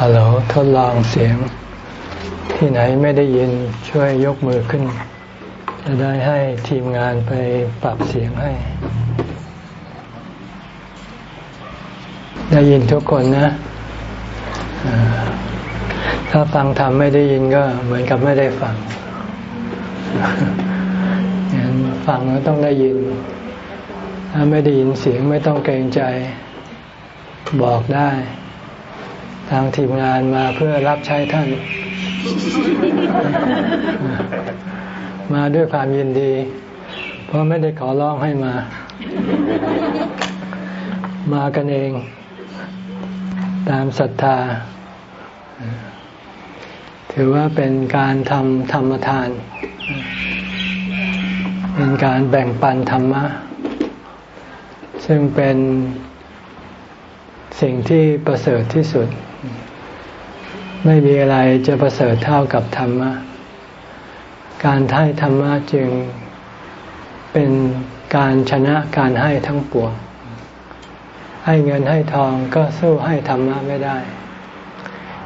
ฮัลโหลทดลองเสียง ที่ไหนไม่ได้ยินช่วยยกมือขึ้น จะได้ให้ทีมงานไปปรับเสียงให้ ได้ยินทุกคนนะ ถ้าฟังทำไม่ได้ยินก็เหมือนกับไม่ได้ฟังงั้นฟังแล้วต้องได้ยิน ถ้าไม่ได้ยินเสียงไม่ต้องเกรงใจบอกได้ ทางทีมงานมาเพื่อรับใช้ท่าน มาด้วยความยินดี เพราะไม่ได้ขอร้องให้มา มากันเอง ตามศรัทธา ถือว่าเป็นการทำธรรมทาน เป็นการแบ่งปันธรรมะ ซึ่งเป็นสิ่งที่ประเสริฐที่สุด ไม่มีอะไรจะประเสริฐเท่ากับธรรมะ การให้ธรรมะจึงเป็นการชนะการให้ทั้งปวง ให้เงินให้ทองก็สู้ให้ธรรมะไม่ได้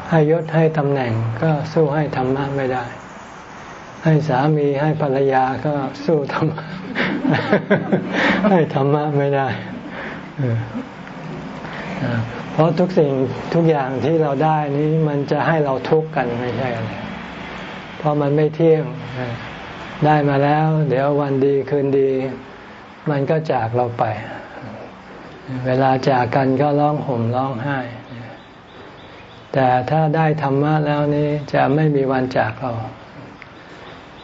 ให้ยศให้ตำแหน่งก็สู้ให้ธรรมะไม่ได้ ให้สามีให้ภรรยาก็สู้ธรรมะให้ธรรมะไม่ได้ เพราะทุกสิ่งทุกอย่างที่เราได้นี้มันจะให้เราทุกข์กันไม่ใช่อะไรเพราะมันไม่เที่ยงได้มาแล้ว เดี๋ยววันดีคืนดี มันก็จากเราไป เวลาจากกันก็ร้องห่มร้องไห้ แต่ถ้าได้ธรรมะแล้วนี้จะไม่มีวันจากเรา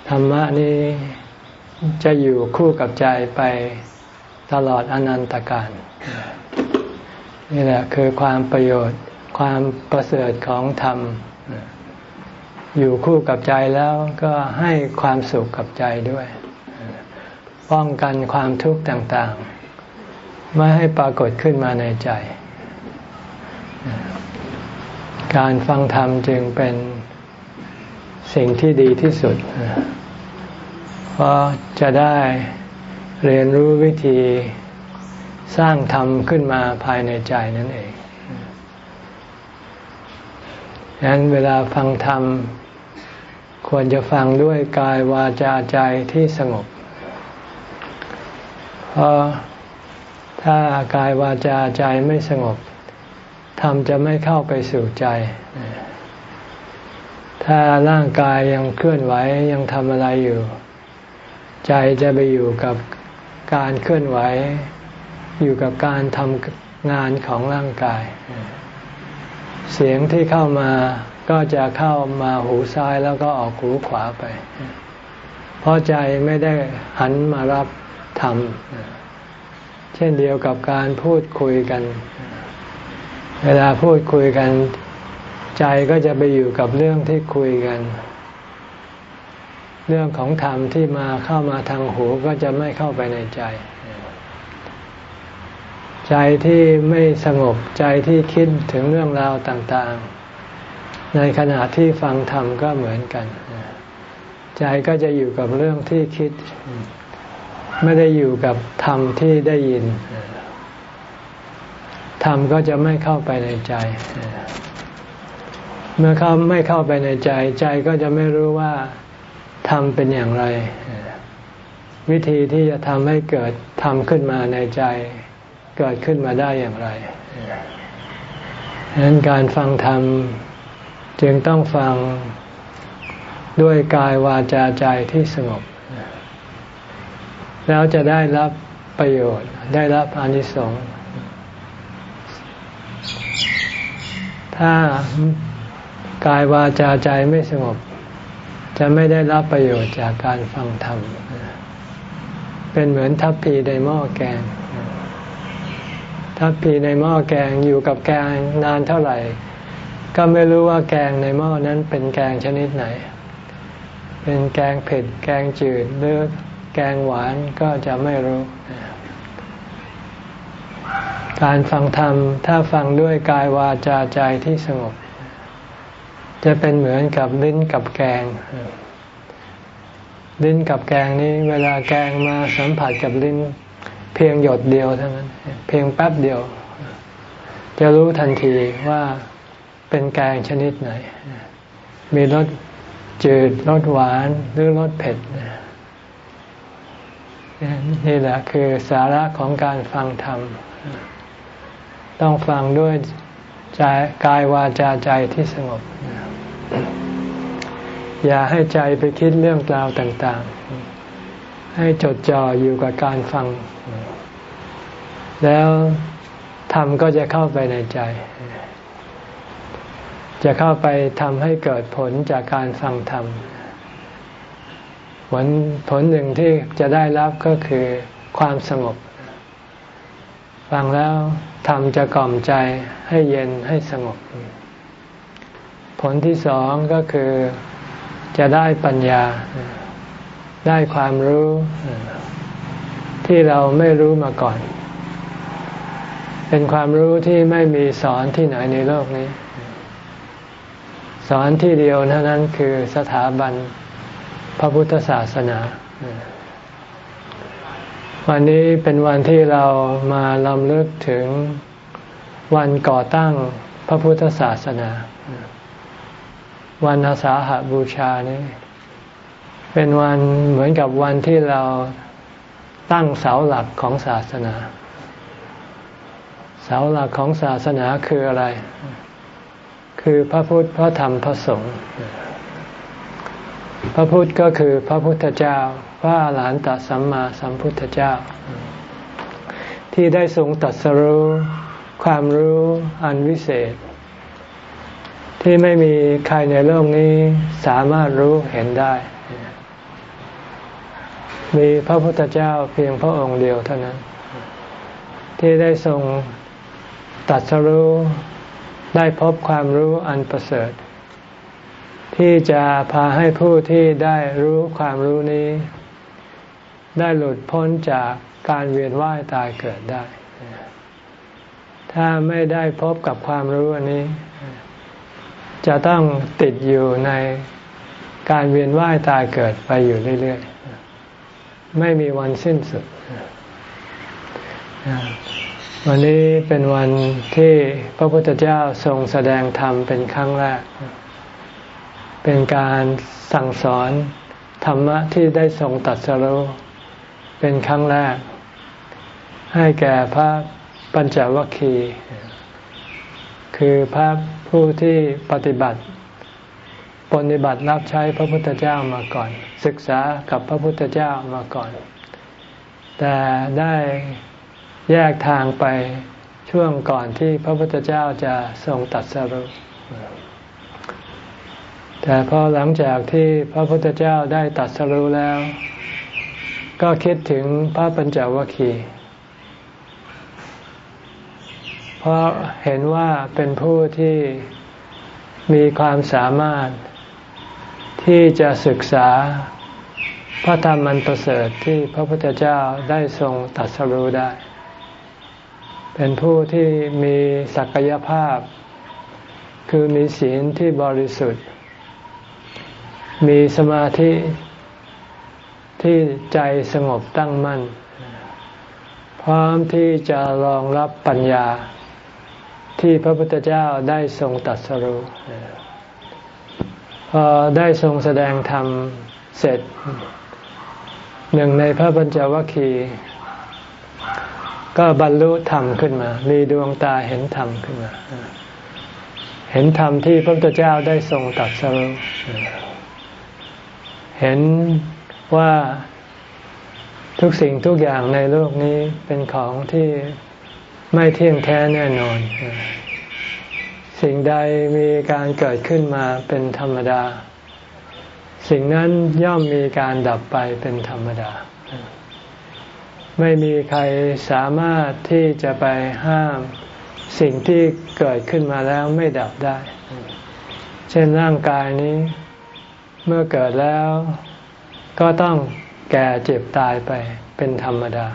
ธรรมะนี้จะอยู่คู่กับใจไปตลอดอนันตการ นี่แหละคือความประโยชน์ความประเสริฐของธรรม อยู่คู่กับใจแล้วก็ให้ความสุขกับใจด้วย ป้องกันความทุกข์ต่างๆ ไม่ให้ปรากฏขึ้นมาในใจ การฟังธรรมจึงเป็นสิ่งที่ดีที่สุด เพราะจะได้เรียนรู้วิธี สร้างธรรมขึ้นมาภายในใจนั่นเองฉะนั้นเวลาฟังธรรม ควรจะฟังด้วยกายวาจาใจที่สงบ เพราะถ้ากายวาจาใจไม่สงบธรรมจะไม่เข้าไปสู่ใจ ถ้าร่างกายยังเคลื่อนไหวยังทำอะไรอยู่ ใจจะไปอยู่กับการเคลื่อนไหว อยู่กับการทำงานของร่างกาย เสียงที่เข้ามาก็จะเข้ามาหูซ้ายแล้วก็ออกหูขวาไป เพราะใจไม่ได้หันมารับธรรม เช่นเดียวกับการพูดคุยกัน เวลาพูดคุยกัน ใจก็จะไปอยู่กับเรื่องที่คุยกัน เรื่องของธรรมที่มาเข้ามาทางหูก็จะไม่เข้าไปในใจ ใจที่ไม่สงบใจที่คิดถึงเรื่องราวต่างๆ ในขณะที่ฟังธรรมก็เหมือนกัน ใจก็จะอยู่กับเรื่องที่คิด ไม่ได้อยู่กับธรรมที่ได้ยิน ธรรมก็จะไม่เข้าไปในใจ เมื่อเขาไม่เข้าไปในใจ ใจก็จะไม่รู้ว่าธรรมเป็นอย่างไร วิธีที่จะทำให้เกิดธรรมขึ้นมาในใจ เกิดขึ้นมาได้อย่างไรดังนั้นการฟังธรรมจึงต้องฟังด้วยกายวาจาใจที่สงบ แล้วจะได้รับประโยชน์ได้รับอนิสงส์ถ้ากายวาจาใจไม่สงบ จะไม่ได้รับประโยชน์จากการฟังธรรม เป็นเหมือนทัพพีในหม้อแกง ทัพพีในหม้อแกงอยู่กับแกงนานเท่าไหร่ ก็ไม่รู้ว่าแกงในหม้อนั้นเป็นแกงชนิดไหน เป็นแกงเผ็ด แกงจืดหรือแกงหวานก็จะไม่รู้ การฟังธรรม ถ้าฟังด้วยกายวาจาใจที่สงบ จะเป็นเหมือนกับลิ้นกับแกง ลิ้นกับแกงนี้ เวลาแกงมาสัมผัสกับลิ้น เพียงหยดเดียวเท่านั้น เพียงแป๊บเดียว จะรู้ทันทีว่าเเป็นแกงชนิดไหน มีรสจืดรสหวานหรือรสเผ็ดนี่แหละคือสาระของการฟังธรรม ต้องฟังด้วยใจกายวาจาใจที่สงบ อย่าให้ใจไปคิดเรื่องราวต่าง ๆ ให้จดจ่ออยู่กับการฟัง แล้วธรรมก็จะเข้าไปในใจ จะเข้าไปทำให้เกิดผลจากการฟังธรรม ผลผลหนึ่งที่จะได้รับก็คือความสงบ ฟังแล้วธรรมจะกล่อมใจให้เย็นให้สงบ ผลที่สองก็คือจะได้ปัญญา ได้ความรู้ที่เราไม่รู้มาก่อน เป็นความรู้ที่ไม่มีสอนที่ไหนในโลกนี้ สอนที่เดียวเท่านั้นคือสถาบันพระพุทธศาสนา วันนี้เป็นวันที่เรามาลำลึกถึงวันก่อตั้งพระพุทธศาสนา วันอาสาหาบูชานี้ เป็นวันเหมือนกับวันที่เราตั้งเสาหลักของศาสนา เสาหลักของศาสนาคืออะไร คือพระพุทธพระธรรมพระสงฆ์พระพุทธก็คือพระพุทธเจ้า พระอาหารหันตสัมมาสัมพุทธเจ้า ที่ได้ทรงตัดสรู้ความรู้อันวิเศษ ที่ไม่มีใครในโลกนี้สามารถรู้เห็นได้ มีพระพุทธเจ้าเพียงพระองค์เดียวเท่านั้น ที่ได้ทรง ตัดสรู้ได้พบความรู้อันประเสริฐ ที่จะพาให้ผู้ที่ได้รู้ความรู้นี้ ได้หลุดพ้นจากการเวียนว่ายตายเกิดได้ ถ้าไม่ได้พบกับความรู้อันนี้ จะต้องติดอยู่ในการเวียนว่ายตายเกิดไปอยู่เรื่อยๆ ไม่มีวันสิ้นสุด วันนี้เป็นวันที่พระพุทธเจ้าทรงแสดงธรรมเป็นครั้งแรก เป็นการสั่งสอนธรรมะที่ได้ทรงตัดสรุเป็นครั้งแรก ให้แก่พระปัญจวัคคีย์คือพระผู้ที่ปฏิบัติ ปฏิบัติรับใช้พระพุทธเจ้ามาก่อน ศึกษากับพระพุทธเจ้ามาก่อน แต่ได้ แยกทางไปช่วงก่อนที่พระพุทธเจ้าจะทรงตัดสรุแต่พอหลังจากที่พระพุทธเจ้าได้ตัดสรู้แล้ว ก็คิดถึงพระปัญจวัคคีย์เพราะเห็นว่าเป็นผู้ที่มีความสามารถที่จะศึกษาพระธรรมมันประเสริฐที่พระพุทธเจ้าได้ทรงตัดสรู้ได้ เป็นผู้ที่มีศักยภาพ คือมีศีลที่บริสุทธิ์ มีสมาธิที่ใจสงบตั้งมั่น พร้อมที่จะรองรับปัญญาที่พระพุทธเจ้าได้ทรงตัดสรุพอได้ทรงแสดงธรรมเสร็จ หนึ่งในพระปัญจวัคคีย์ ก็บรรลุธรรมขึ้นมา มีดวงตาเห็นธรรมขึ้นมา เห็นธรรมที่พระพุทธเจ้าได้ทรงตัดสรุเห็นว่าทุกสิ่งทุกอย่างในโลกนี้เป็นของที่ไม่เที่ยงแท้แน่นอน สิ่งใดมีการเกิดขึ้นมาเป็นธรรมดา สิ่งนั้นย่อมมีการดับไปเป็นธรรมดา ไม่มีใครสามารถที่จะไปห้ามสิ่งที่เกิดขึ้นมาแล้วไม่ดับได้ เช่นร่างกายนี้เมื่อเกิดแล้ว ก็ต้องแก่เจ็บตายไปเป็นธรรมดา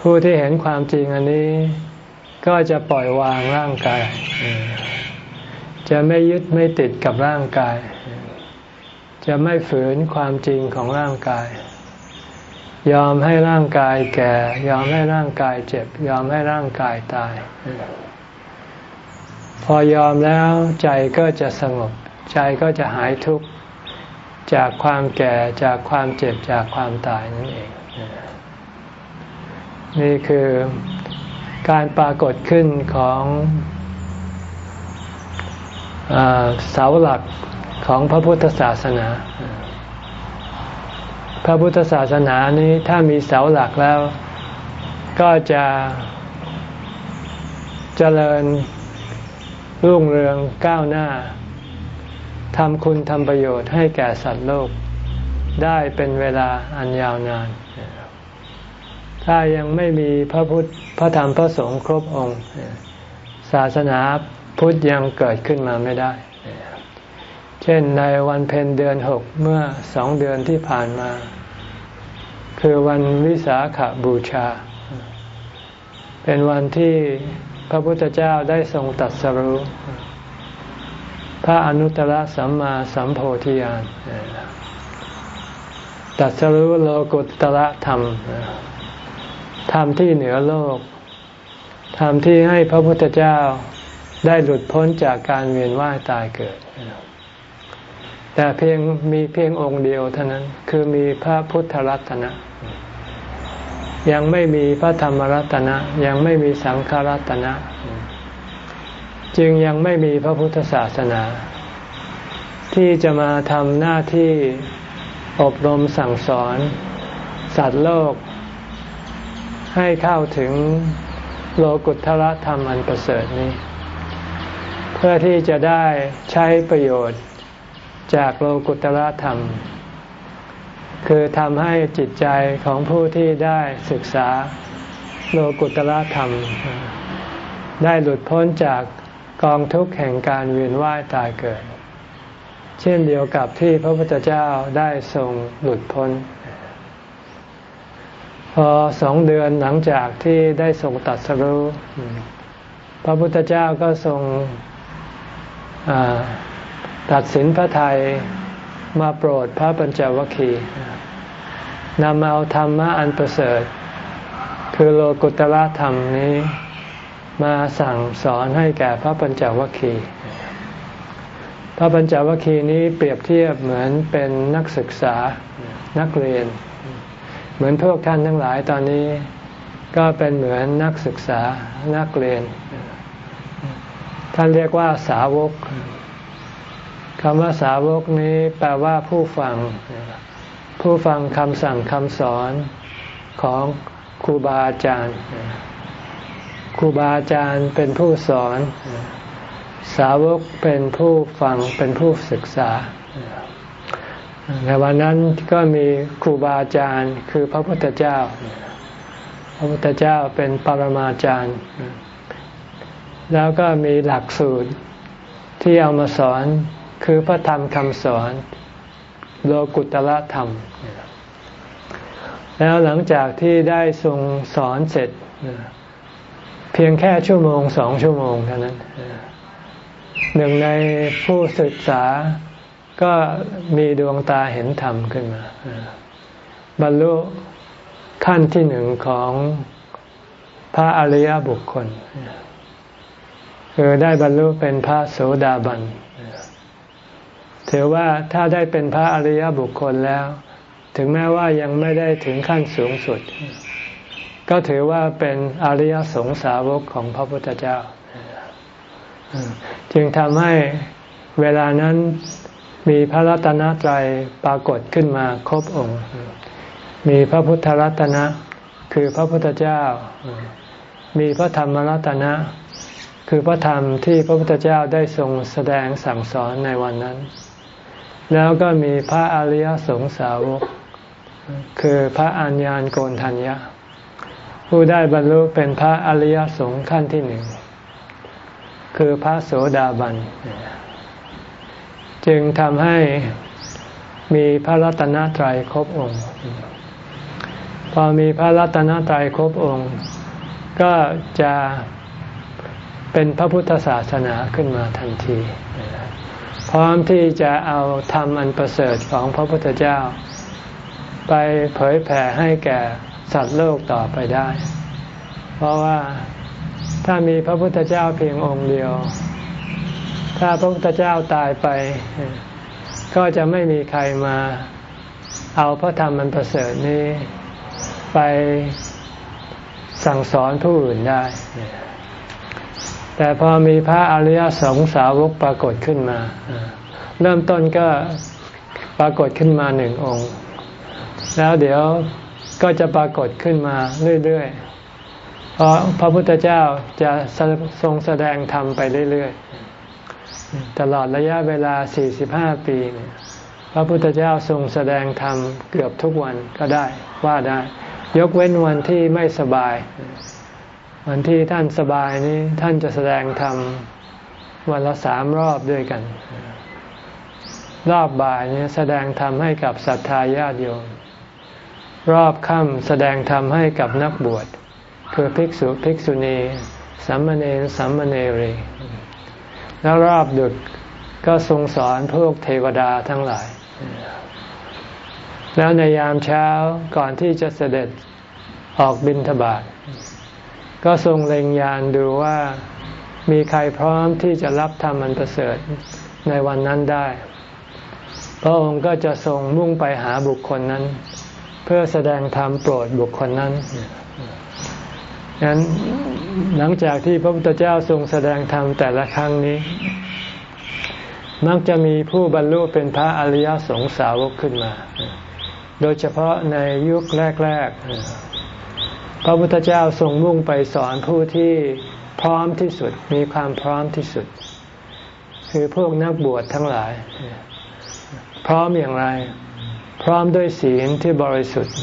ผู้ที่เห็นความจริงอันนี้ ก็จะปล่อยวางร่างกาย จะไม่ยึดไม่ติดกับร่างกาย จะไม่ฝืนความจริงของร่างกาย ยอมให้ร่างกายแก่ ยอมให้ร่างกายเจ็บ ยอมให้ร่างกายตาย พอยอมแล้วใจก็จะสงบ ใจก็จะหายทุกข์จากความแก่จากความเจ็บจากความตายนั่นเอง นี่คือการปรากฏขึ้นของอเสาหลักของพระพุทธศาสนา พระพุทธศาสนานี้ถ้ามีเสาหลักแล้ว ก็จะเจริญรุ่งเรืองก้าวหน้าทำคุณทำประโยชน์ให้แก่สัตว์โลก ได้เป็นเวลาอันยาวนาน ถ้ายังไม่มีพระพุทธพระธรรมพระสงฆ์ครบองค์ ศาสนาพุทธยังเกิดขึ้นมาไม่ได้ เช่นในวันเพ็ญเดือนหกเมื่อสองเดือนที่ผ่านมา คือวันวิสาขบูชา เป็นวันที่พระพุทธเจ้าได้ทรงตัดสรู้พระอนุตตรสัมมาสัมโพธิญาณตัดสรู้โลกุตตรธรรม ธรรมที่เหนือโลก ธรรมที่ให้พระพุทธเจ้าได้หลุดพ้นจากการเวียนว่ายตายเกิด แต่เพียงมีเพียงองค์เดียวเท่านั้น คือมีพระพุทธรัตนะ ยังไม่มีพระธรรมรัตนะ ยังไม่มีสังฆรัตนะ จึงยังไม่มีพระพุทธศาสนา ที่จะมาทำหน้าที่อบรมสั่งสอน สัตว์โลก ให้เข้าถึงโลกุตละธรรมอันประเสริฐนี้ เพื่อที่จะได้ใช้ประโยชน์จากโลกุตละธรรม คือทำให้จิตใจของผู้ที่ได้ศึกษาโลกุตละธรรม ได้หลุดพ้นจากกองทุกข์แห่งการเวียนว่ายตายเกิด เช่นเดียวกับที่พระพุทธเจ้าได้ทรงหลุดพ้น พอสองเดือนหลังจากที่ได้ทรงตัดสรู้พระพุทธเจ้าก็ทรงตัดสินพระทัย มาโปรดพระปัญจวัคคีย์นำเอาธรรมะอันประเสริฐ คือโลกุตละธรรมนี้ มาสั่งสอนให้แก่พระปัญจวัคคีย์พระปัญจวัคคีย์นี้เปรียบเทียบเหมือนเป็นนักศึกษานักเรียน เหมือนพวกท่านทั้งหลายตอนนี้ ก็เป็นเหมือนนักศึกษานักเรียน ท่านเรียกว่าสาวก คำว่าสาวกนี้แปลว่าผู้ฟัง ผู้ฟังคำสั่งคำสอนของครูบาอาจารย์ครูบาอาจารย์เป็นผู้สอน สาวกเป็นผู้ฟังเป็นผู้ศึกษาในวันนั้นก็มีครูบาอาจารย์คือพระพุทธเจ้า พระพุทธเจ้าเป็นปรมาจารย์ แล้วก็มีหลักสูตรที่เอามาสอน คือพระธรรมคำสอนโลกุตละธรรม แล้วหลังจากที่ได้ทรงสอนเสร็จ เพียงแค่ชั่วโมงสองชั่วโมงเท่านั้น หนึ่งในผู้ศึกษาก็มีดวงตาเห็นธรรมขึ้นมา บรรลุขั้นที่หนึ่งของพระอริยบุคคล คือได้บรรลุเป็นพระโสดาบัน ถือว่าถ้าได้เป็นพระอริยบุคคลแล้ว ถึงแม้ว่ายังไม่ได้ถึงขั้นสูงสุด ก็ถือว่าเป็นอริยสงสาวกของพระพุทธเจ้า จึงทำให้เวลานั้นมีพระรัตนตรัยปรากฏขึ้นมาครบองค์ มีพระพุทธรัตนะคือพระพุทธเจ้า มีพระธรรมรัตนะ คือพระธรรมที่พระพุทธเจ้าได้ทรงแสดงสั่งสอนในวันนั้น แล้วก็มีพระอริยสงสาวก คือพระอัญญาณโกนทัญญาผู้ได้บรรลุเป็นพระอริยสงฆ์ขั้นที่หนึ่ง คือพระโสดาบัน จึงทำให้มีพระรัตนตรัยครบองค์ พอมีพระรัตนตรัยครบองค์ ก็จะเป็นพระพุทธศาสนาขึ้นมาทันที พร้อมที่จะเอาธรรมอันประเสริฐของพระพุทธเจ้า ไปเผยแผ่ให้แก่สัตว์โลกต่อไปได้ เพราะว่าถ้ามีพระพุทธเจ้าเพียงองค์เดียว ถ้าพระพุทธเจ้าตายไป ก็จะไม่มีใครมาเอาพระธรรมมันประเสริฐนี้ ไปสั่งสอนผู้อื่นได้ แต่พอมีพระอริยสงสาวกปรากฏขึ้นมา เริ่มต้นก็ปรากฏขึ้นมาหนึ่งองค์ แล้วเดี๋ยวก็จะปรากฏขึ้นมาเรื่อยๆ เพราะพระพุทธเจ้าจะทรงแสดงธรรมไปเรื่อยๆ ตลอดระยะเวลา 45 ปีเนี่ยพระพุทธเจ้าทรงแสดงธรรมเกือบทุกวันก็ได้ว่าได้ ยกเว้นวันที่ไม่สบาย วันที่ท่านสบายนี้ท่านจะแสดงธรรมวันละสามรอบด้วยกัน รอบบ่ายนี้แสดงธรรมให้กับศรัทธาญาติโยม รอบค่ำแสดงธรรมให้กับนักบวช คือภิกษุภิกษุณีสัมมาเนสัมมาเนรี แล้วรอบดึกก็ทรงสอนพวกเทวดาทั้งหลาย แล้วในยามเช้าก่อนที่จะเสด็จออกบินทบาท ก็ทรงเล็งยานดูว่ามีใครพร้อมที่จะรับธรรมอันประเสริฐในวันนั้นได้ พระองค์ก็จะทรงมุ่งไปหาบุคคลนั้น เพื่อแสดงธรรมโปรดบุคคลนั้นนั้นหลังจากที่พระพุทธเจ้าทรงแสดงธรรมแต่ละครั้งนี้ มักจะมีผู้บรรลุเป็นพระอริยสงสาวกขึ้นมา โดยเฉพาะในยุคแรก ๆ พระพุทธเจ้าทรงมุ่งไปสอนผู้ที่พร้อมที่สุด มีความพร้อมที่สุด คือพวกนักบวชทั้งหลาย พร้อมอย่างไร พร้อมด้วยศีลที่บริสุทธิ์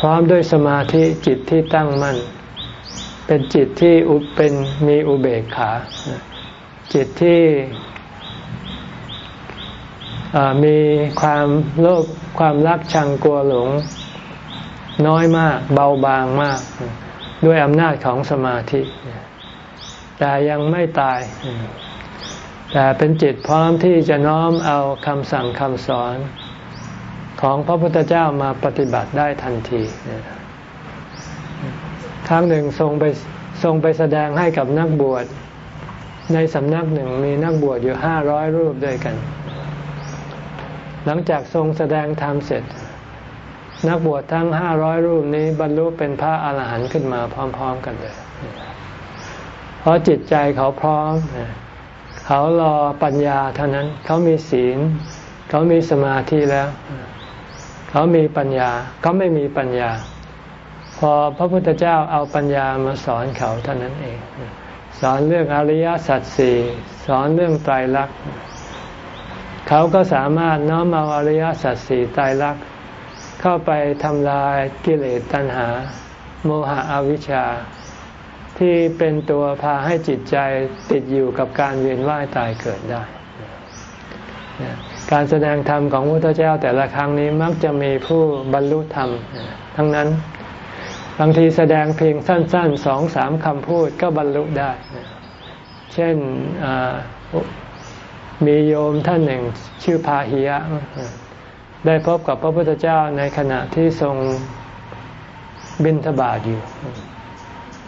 พร้อมด้วยสมาธิจิตที่ตั้งมั่น เป็นจิตที่อุเป็นมีอุเบกขา จิตที่มีความโลภความรักชังกลัวหลง น้อยมาก เบาบางมาก ด้วยอำนาจของสมาธิ แต่ยังไม่ตาย แต่เป็นจิตพร้อมที่จะน้อมเอาคำสั่งคำสอนของพระพุทธเจ้ามาปฏิบัติได้ทันทีครั้งหนึ่งทรงไปทรงไปแสดงให้กับนักบวช ในสำนักหนึ่งมีนักบวชอยู่ห้าร้อยรูปด้วยกัน หลังจากทรงแสดงธรรมเสร็จ นักบวชทั้งห้าร้อยรูปนี้บรรลุเป็นพระอาหารหันต์ขึ้นมาพร้อม ๆ กันเลย เพราะจิตใจเขาพร้อม เขารอปัญญาเท่านั้น เขามีศีล เขามีสมาธิแล้ว เขามีปัญญา เขาไม่มีปัญญา พอพระพุทธเจ้าเอาปัญญามาสอนเขาเท่านั้นเอง สอนเรื่องอริยสัจสี่สอนเรื่องไตรลักษณ์เขาก็สามารถน้อมเอาอริยสัจสี่ไตรลักษณ์ เข้าไปทำลายกิเลสตัณหา โมหะอวิชชา ที่เป็นตัวพาให้จิตใจติดอยู่กับการเวียนว่ายตายเกิดได้ การแสดงธรรมของพระพุทธเจ้าแต่ละครั้งนี้มักจะมีผู้บรรลุธรรม ทั้งนั้นบางทีแสดงเพียงสั้นๆสองสามคำพูดก็บรรลุได้ เช่นมีโยมท่านหนึ่งชื่อพาหิยะ ได้พบกับพระพุทธเจ้าในขณะที่ทรงบินทบาทอยู่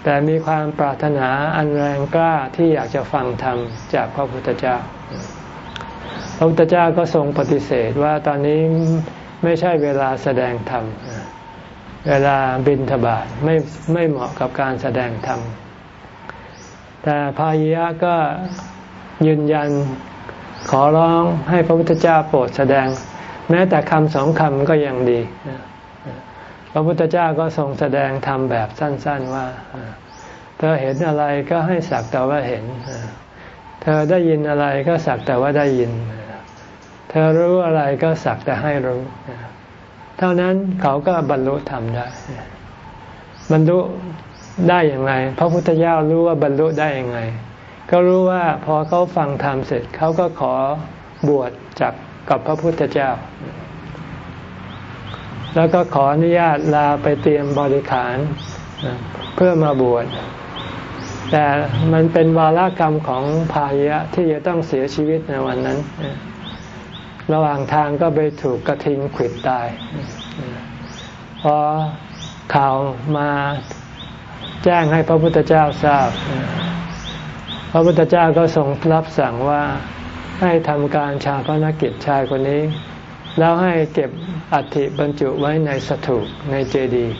แต่มีความปรารถนาอันแรงกล้าที่อยากจะฟังธรรมจากพระพุทธเจ้า พระพุทธเจ้าก็ทรงปฏิเสธว่าตอนนี้ไม่ใช่เวลาแสดงธรรม เวลาบินทบาทไม่ไม่เหมาะกับการแสดงธรรม แต่พายะก็ยืนยันขอร้องให้พระพุทธเจ้าโปรดแสดง แม้แต่คำสองคำก็ยังดีพระพุทธเจ้าก็ทรงแสดงธรรมแบบสั้น ๆว่า เธอเห็นอะไรก็ให้สักแต่ว่าเห็น เธอได้ยินอะไรก็สักแต่ว่าได้ยิน เธอรู้อะไรก็สักแต่ให้รู้ เท่านั้นเขาก็บรรลุธรรมได้ บรรลุได้อย่างไร พระพุทธเจ้ารู้ว่าบรรลุได้อย่างไงก็รู้ว่าพอเขาฟังธรรมเสร็จเขาก็ขอบวชจาก กับพระพุทธเจ้า แล้วก็ขออนุญาตลาไปเตรียมบริขารเพื่อมาบวชแต่มันเป็นวาระกรรมของพายะที่จะต้องเสียชีวิตในวันนั้น ระหว่างทางก็ไปถูกกระทิงขิดตาย พอข่าวมาแจ้งให้พระพุทธเจ้าทราบ พระพุทธเจ้าก็ทรงรับสั่งว่า ให้ทำการชาพนกิจชายคนนี้ แล้วให้เก็บอัฐิบรรจุไว้ในสถูปในเจดีย์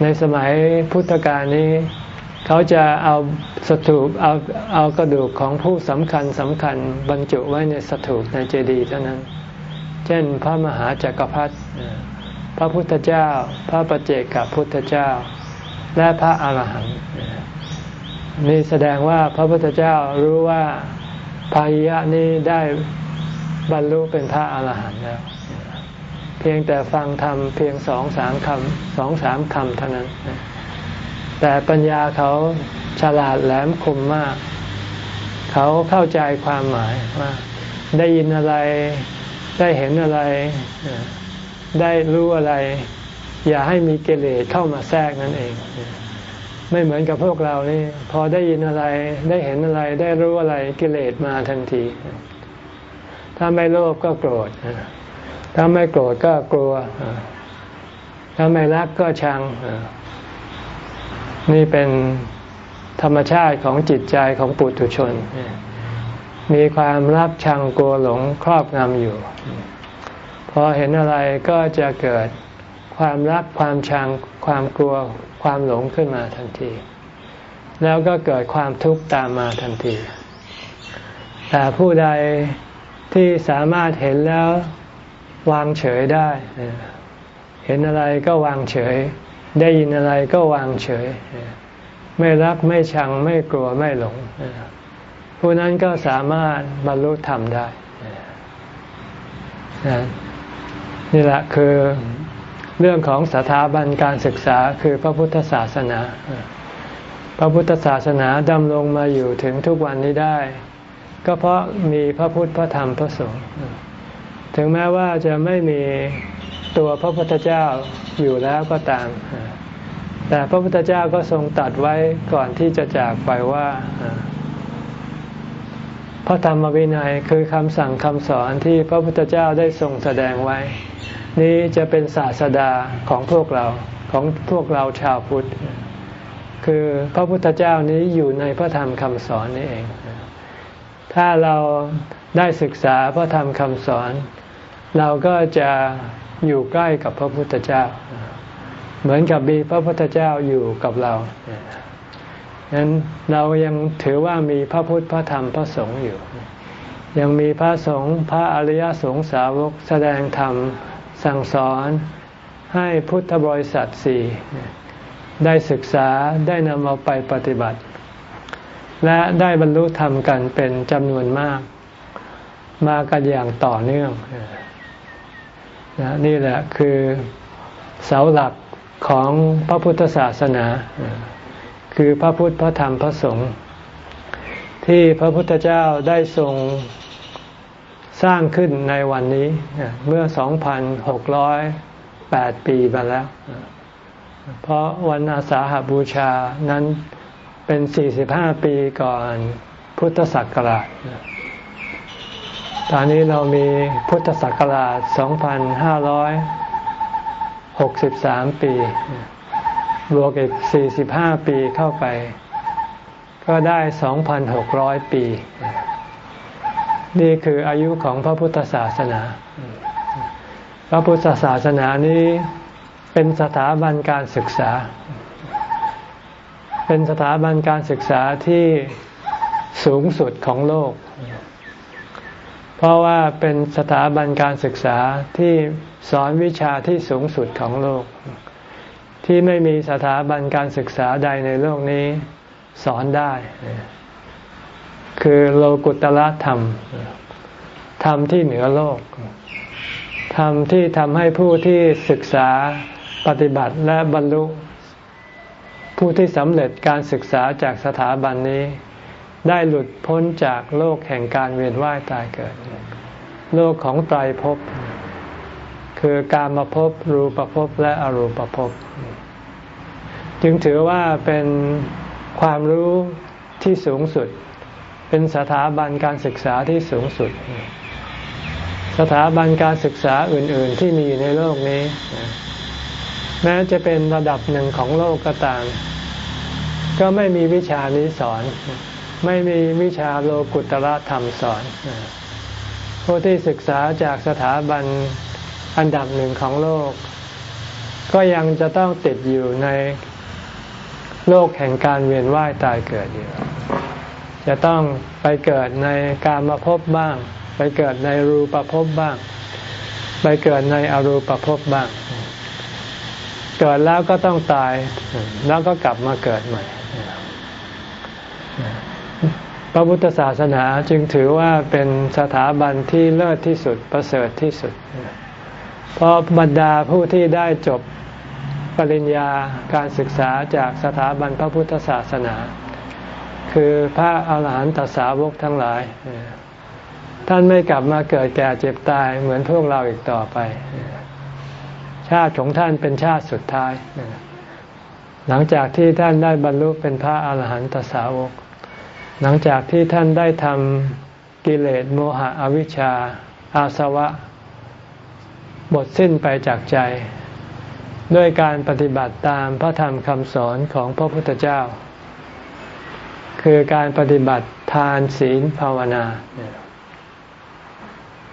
ในสมัยพุทธกาลนี้เขาจะเอาสถูปเอาเอากระดูกของผู้สำคัญสำคัญบรรจุไว้ในสถูปในเจดีย์เท่านั้น เช่นพระมหาจักรพรรดิพระพุทธเจ้า พระประเจกับพุทธเจ้า และพระอาหารหันต์นี่แสดงว่าพระพุทธเจ้ารู้ว่า พายะนี้ได้บรรลุเป็นพระอาหารหันต์แล้ว เพียงแต่ฟังธรรมเพียงสองสามคำสองสามคำเท่านั้น แต่ปัญญาเขาฉลาดแหลมคมมาก เขาเข้าใจความหมายว่า ได้ยินอะไรได้เห็นอะไร ได้รู้อะไร อย่าให้มีเกเรเข้ามาแทรกนั่นเอง ไม่เหมือนกับพวกเรานี่ พอได้ยินอะไรได้เห็นอะไรได้รู้อะไรกิเลสมาทันที ถ้าไม่โลภก็โกรธถ้าไม่โกรธก็กลัว ถ้าไม่รักก็ชัง นี่เป็นธรรมชาติของจิตใจของปุถุชน มีความรักชังกลัวหลงครอบงำอยู่ พอเห็นอะไรก็จะเกิดความรักความชังความกลัว ความหลงขึ้นมาทันที แล้วก็เกิดความทุกข์ตามมาทันที แต่ผู้ใดที่สามารถเห็นแล้ววางเฉยได้ เห็นอะไรก็วางเฉย ได้ยินอะไรก็วางเฉย ไม่รักไม่ชังไม่กลัวไม่หลง ผู้นั้นก็สามารถบรรลุธรรมได้นี่แหละคือ เรื่องของสถาบันการศึกษาคือพระพุทธศาสนา พระพุทธศาสนาดำรงมาอยู่ถึงทุกวันนี้ได้ ก็เพราะมีพระพุทธพระธรรมพระสงฆ์ถึงแม้ว่าจะไม่มีตัวพระพุทธเจ้าอยู่แล้วก็ตาม แต่พระพุทธเจ้าก็ทรงตัดไว้ก่อนที่จะจากไปว่า พระธรรมวินัยคือคำสั่งคำสอนที่พระพุทธเจ้าได้ทรงแสดงไว้ นี้จะเป็นศาสดาของพวกเราของพวกเราชาวพุทธ คือพระพุทธเจ้านี้อยู่ในพระธรรมคำสอนนี่เอง ถ้าเราได้ศึกษาพระธรรมคำสอน เราก็จะอยู่ใกล้กับพระพุทธเจ้า เหมือนกับมีพระพุทธเจ้าอยู่กับเรานั้นเรายังถือว่ามีพระพุทธพระธรรมพระสงฆ์อยู่ ยังมีพระสงฆ์พระอริยสงสาวกแสดงธรรม สั่งสอนให้พุทธบริษัทสี่ได้ศึกษาได้นำเอาไปปฏิบัติ และได้บรรลุธรรมกันเป็นจำนวนมาก มากันอย่างต่อเนื่องนี่แหละคือเสาหลักของพระพุทธศาสนา คือพระพุทธพระธรรมพระสงฆ์ที่พระพุทธเจ้าได้ทรง สร้างขึ้นในวันนี้เมื่อ 2,608 ปีมาแล้ว เพราะวันอาสาหบูชานั้นเป็น 45 ปีก่อนพุทธศักราช ตอนนี้เรามีพุทธศักราช 2,563 ปี บวกอีกสี่สิบห้าปีเข้าไป ก็ได้สองพันหกร้อยปี นี่คืออายุของพระพุทธศาสนา พระพุทธศาสนานี้เป็นสถาบันการศึกษา เป็นสถาบันการศึกษาที่สูงสุดของโลก เพราะว่าเป็นสถาบันการศึกษาที่สอนวิชาที่สูงสุดของโลก ที่ไม่มีสถาบันการศึกษาใดในโลกนี้สอนได้ คือโลกุตละธรรม ธรรมที่เหนือโลก ธรรมที่ทำให้ผู้ที่ศึกษาปฏิบัติและบรรลุ ผู้ที่สำเร็จการศึกษาจากสถาบันนี้ ได้หลุดพ้นจากโลกแห่งการเวียนว่ายตายเกิด โลกของไตรภพคือการมาพบรูปภพและอรูปภพจึงถือว่าเป็นความรู้ที่สูงสุด เป็นสถาบันการศึกษาที่สูงสุด สถาบันการศึกษาอื่น ๆ ที่มีอยู่ในโลกนี้ แม้จะเป็นระดับหนึ่งของโลกก็ตาม ก็ไม่มีวิชานี้สอน ไม่มีวิชาโลกุตระธรรมสอนผู้ที่ศึกษาจากสถาบันอันดับหนึ่งของโลก ก็ยังจะต้องติดอยู่ในโลกแห่งการเวียนว่ายตายเกิดอยู่ จะต้องไปเกิดในการมาพบบ้าง ไปเกิดในรูปภพบ้าง ไปเกิดในอรูปภพบ้าง เกิดแล้วก็ต้องตายแล้วก็กลับมาเกิดใหม่ พระพุทธศาสนาจึงถือว่าเป็นสถาบันที่เลิศที่สุดประเสริฐที่สุด เพราะบรรดาผู้ที่ได้จบปริญญาการศึกษาจากสถาบันพระพุทธศาสนา คือพระอาหารหันตสาวกทั้งหลาย ท่านไม่กลับมาเกิดแก่เจ็บตายเหมือนพวกเราอีกต่อไป ชาติของท่านเป็นชาติสุดท้าย หลังจากที่ท่านได้บรรลุเป็นพระอาหารหันตสาวก หลังจากที่ท่านได้ทำกิเลสโมหะอวิชชา อาสวะหมดสิ้นไปจากใจ ด้วยการปฏิบัติตามพระธรรมคำสอนของพระพุทธเจ้า คือการปฏิบัติทานศีลภาวนา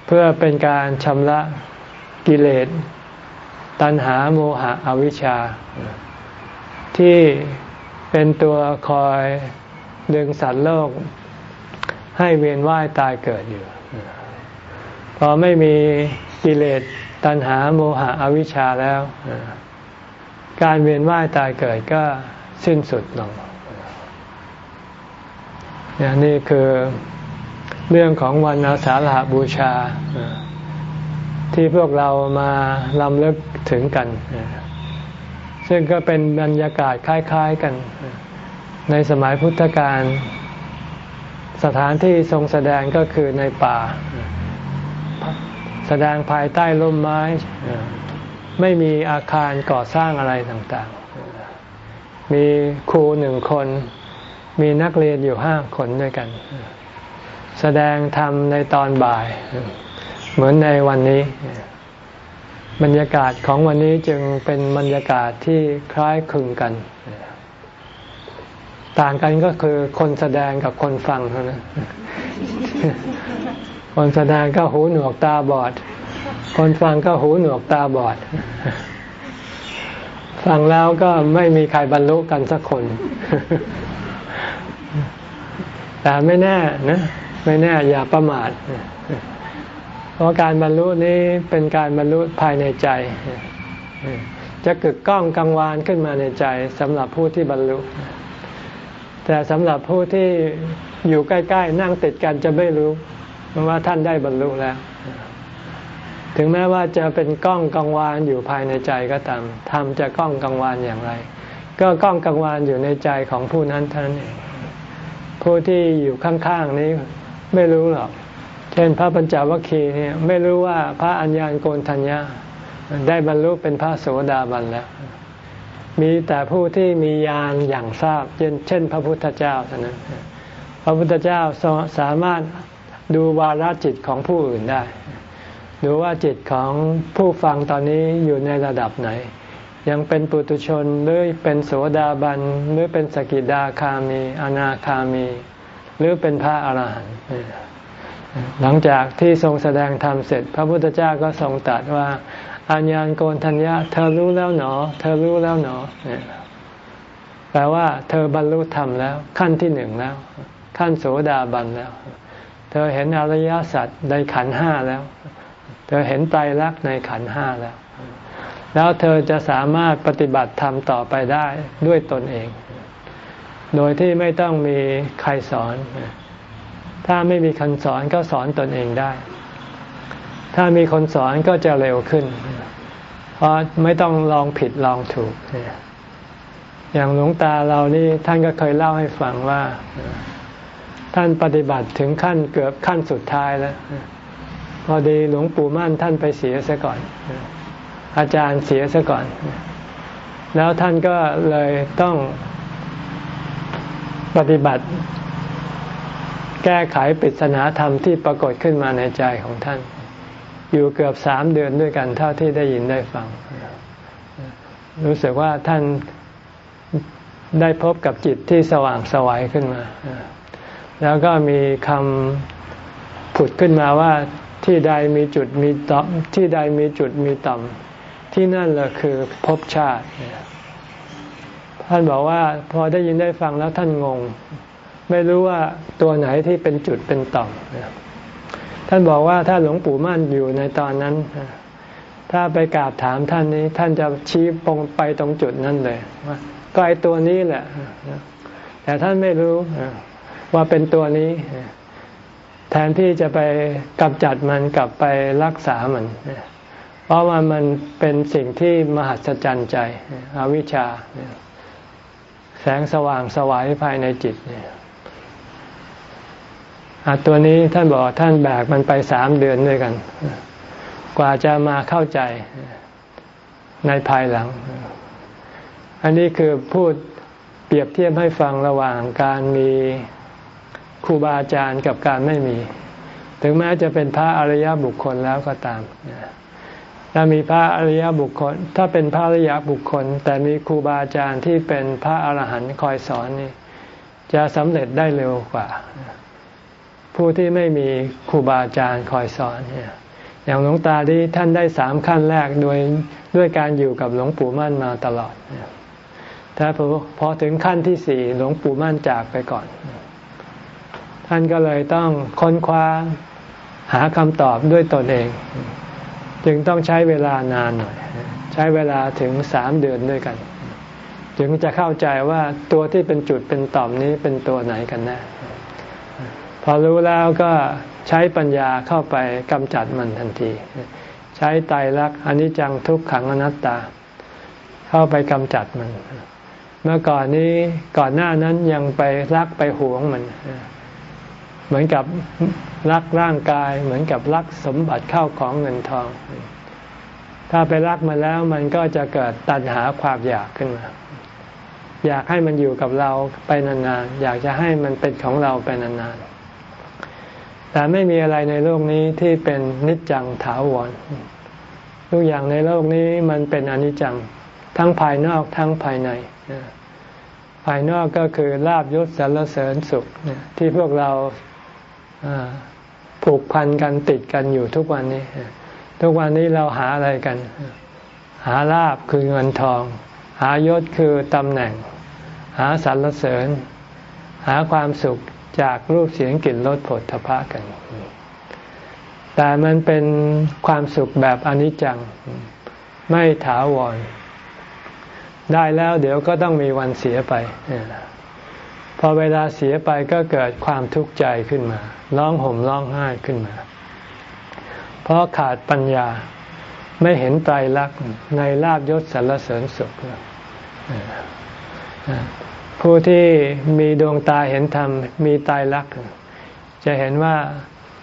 เพื่อเป็นการชำระกิเลส ตัณหาโมหะอวิชชา ที่เป็นตัวคอยดึงสัตว์โลก ให้เวียนว่ายตายเกิดอยู่ พอไม่มีกิเลสตัณหาโมหะอวิชชาแล้ว การเวียนว่ายตายเกิดก็สิ้นสุดลง นี่คือเรื่องของวันอาสาฬหบูชา ที่พวกเรามาลำลึกถึงกัน ซึ่งก็เป็นบรรยากาศคล้าย ๆกัน ในสมัยพุทธกาลสถานที่ทรงแสดงก็คือในป่า แสดงภายใต้ร่มไม้ ไม่มีอาคารก่อสร้างอะไรต่างๆ มีครูหนึ่งคน มีนักเรียนอยู่ห้าคนด้วยกัน แสดงธรรมในตอนบ่าย เหมือนในวันนี้ บรรยากาศของวันนี้จึงเป็นบรรยากาศที่คล้ายคลึงกัน ต่างกันก็คือคนแสดงกับคนฟังเท่านั้นคนแสดงก็หูหนวกตาบอด คนฟังก็หูหนวกตาบอด ฟังแล้วก็ไม่มีใครบรรลุกันสักคน แต่ไม่แน่นะไม่แน่อย่าประมาทเพราะการบรรลุนี้เป็นการบรรลุภายในใจ จะกึกก้องกังวานขึ้นมาในใจสำหรับผู้ที่บรรลุ แต่สำหรับผู้ที่อยู่ใกล้ ๆ นั่งติดกันจะไม่รู้ว่าท่านได้บรรลุแล้ว ถึงแม้ว่าจะเป็นกล้องกังวานอยู่ภายในใจก็ตามทำจะกล้องกังวานอย่างไร ก็กล้องกังวานอยู่ในใจของผู้นั้นท่านเอง ผู้ที่อยู่ข้างๆนี้ไม่รู้หรอก เช่นพระปัญจวัคคีย์เนี่ยไม่รู้ว่าพระอัญญาณโกนทัญญาได้บรรลุเป็นพระโสดาบันแล้ว มีแต่ผู้ที่มีญาณอย่างทราบเช่น พระพุทธเจ้าเท่านั้นพระพุทธเจ้าสามารถดูวาระจิตของผู้อื่นได้ ดูว่าจิตของผู้ฟังตอนนี้อยู่ในระดับไหน ยังเป็นปุตุชนหรือเป็นโสดาบันหรือเป็นสกิดาคามี อนาคามี หรือเป็นพระอาหารหันต์หลังจากที่ทรงแสดงธรรมเสร็จ พระพุทธเจ้าก็ทรงตรัสว่าอัญญาณโกนทัญญาเธอรู้แล้วหนอ เธอรู้แล้วหนอแปลว่า เธอบรรลุธรรมแล้ว ขั้นที่หนึ่งแล้ว ขั้นโสดาบันแล้ว เธอเห็นอริยสัจในขันห้าแล้ว เธอเห็นไตรลักษณ์ในขันห้าแล้ว แล้วเธอจะสามารถปฏิบัติธรรมต่อไปได้ด้วยตนเอง โดยที่ไม่ต้องมีใครสอน ถ้าไม่มีคนสอนก็สอนตนเองได้ ถ้ามีคนสอนก็จะเร็วขึ้น เพราะไม่ต้องลองผิดลองถูก อย่างหลวงตาเรานี่ท่านก็เคยเล่าให้ฟังว่า ท่านปฏิบัติถึงขั้นเกือบขั้นสุดท้ายแล้ว พอดีหลวงปู่มั่นท่านไปเสียซะก่อน อาจารย์เสียซะก่อน แล้วท่านก็เลยต้องปฏิบัติ แก้ไขปริศนาธรรมที่ปรากฏขึ้นมาในใจของท่าน อยู่เกือบสามเดือนด้วยกันเท่าที่ได้ยินได้ฟัง รู้สึกว่าท่านได้พบกับจิตที่สว่างสวัยขึ้นมา แล้วก็มีคำผุดขึ้นมาว่าที่ใดมีจุดมีต่อที่ใดมีจุดมีต่ำ ที่นั่นแหละคือภพชาติ ท่านบอกว่าพอได้ยินได้ฟังแล้วท่านงง ไม่รู้ว่าตัวไหนที่เป็นจุดเป็นต่ำท่านบอกว่าถ้าหลวงปู่มั่นอยู่ในตอนนั้น ถ้าไปกราบถามท่านนี้ ท่านจะชี้ปงไปตรงจุดนั้นเลยว่าก็ไอตัวนี้แหละ แต่ท่านไม่รู้ว่าเป็นตัวนี้ แทนที่จะไปกำจัดมันกลับไปรักษามัน เพราะว่ามันเป็นสิ่งที่มหัศจรรย์ใจอวิชชา แสงสว่างสวายภายในจิตเนี่ยตัวนี้ท่านบอกท่านแบกมันไปสามเดือนด้วยกัน กว่าจะมาเข้าใจในภายหลัง อันนี้คือพูดเปรียบเทียบให้ฟังระหว่างการมีครูบาอาจารย์กับการไม่มี ถึงแม้จะเป็นพระอริยบุคคลแล้วก็ตาม ถ้ามีพระอริยบุคคล ถ้าเป็นพระอริยบุคคล แต่มีครูบาอาจารย์ที่เป็นพระอรหันต์คอยสอนนี่จะสำเร็จได้เร็วกว่า ผู้ที่ไม่มีครูบาอาจารย์คอยสอนเนี่ยอย่างหลวงตาที่ท่านได้สามขั้นแรกโดยด้วยการอยู่กับหลวงปู่มั่นมาตลอดถ้าพอถึงขั้นที่สี่หลวงปู่มั่นจากไปก่อน ท่านก็เลยต้องค้นคว้าหาคำตอบด้วยตนเอง จึงต้องใช้เวลานานหน่อย ใช้เวลาถึงสามเดือนด้วยกัน จึงจะเข้าใจว่าตัวที่เป็นจุดเป็นต่อมนี้เป็นตัวไหนกันนะ พอรู้แล้วก็ใช้ปัญญาเข้าไปกำจัดมันทันที ใช้ไตรลักษณ์อนิจจังทุกขังอนัตตา เข้าไปกำจัดมัน เมื่อก่อนนี้ก่อนหน้านั้นยังไปรักไปหวงมัน เหมือนกับรักร่างกาย เหมือนกับรักสมบัติเข้าของเงินทอง ถ้าไปรักมาแล้วมันก็จะเกิดตัณหาความอยากขึ้นมา อยากให้มันอยู่กับเราไปนานๆ อยากจะให้มันเป็นของเราไปนานๆ แต่ไม่มีอะไรในโลกนี้ที่เป็นนิจจังถาวร ทุกอย่างในโลกนี้มันเป็นอนิจจัง ทั้งภายนอกทั้งภายในภายนอกก็คือลาบยศสรรเสริญสุขที่พวกเรา ผูกพันกันติดกันอยู่ทุกวันนี้ ทุกวันนี้เราหาอะไรกัน หาลาบคือเงินทอง หายศคือตำแหน่ง หาสรรเสริญ หาความสุขจากรูปเสียงกลิ่นรสผลทพะกัน แต่มันเป็นความสุขแบบอนิจจัง ไม่ถาวร ได้แล้วเดี๋ยวก็ต้องมีวันเสียไป พอเวลาเสียไปก็เกิดความทุกข์ใจขึ้นมา ร้องห่มร้องไห้ขึ้นมา เพราะขาดปัญญาไม่เห็นไตรลักษณ์ในลาบยศสรรเสริญสุข ผู้ที่มีดวงตาเห็นธรรม มีตายรักจะเห็นว่า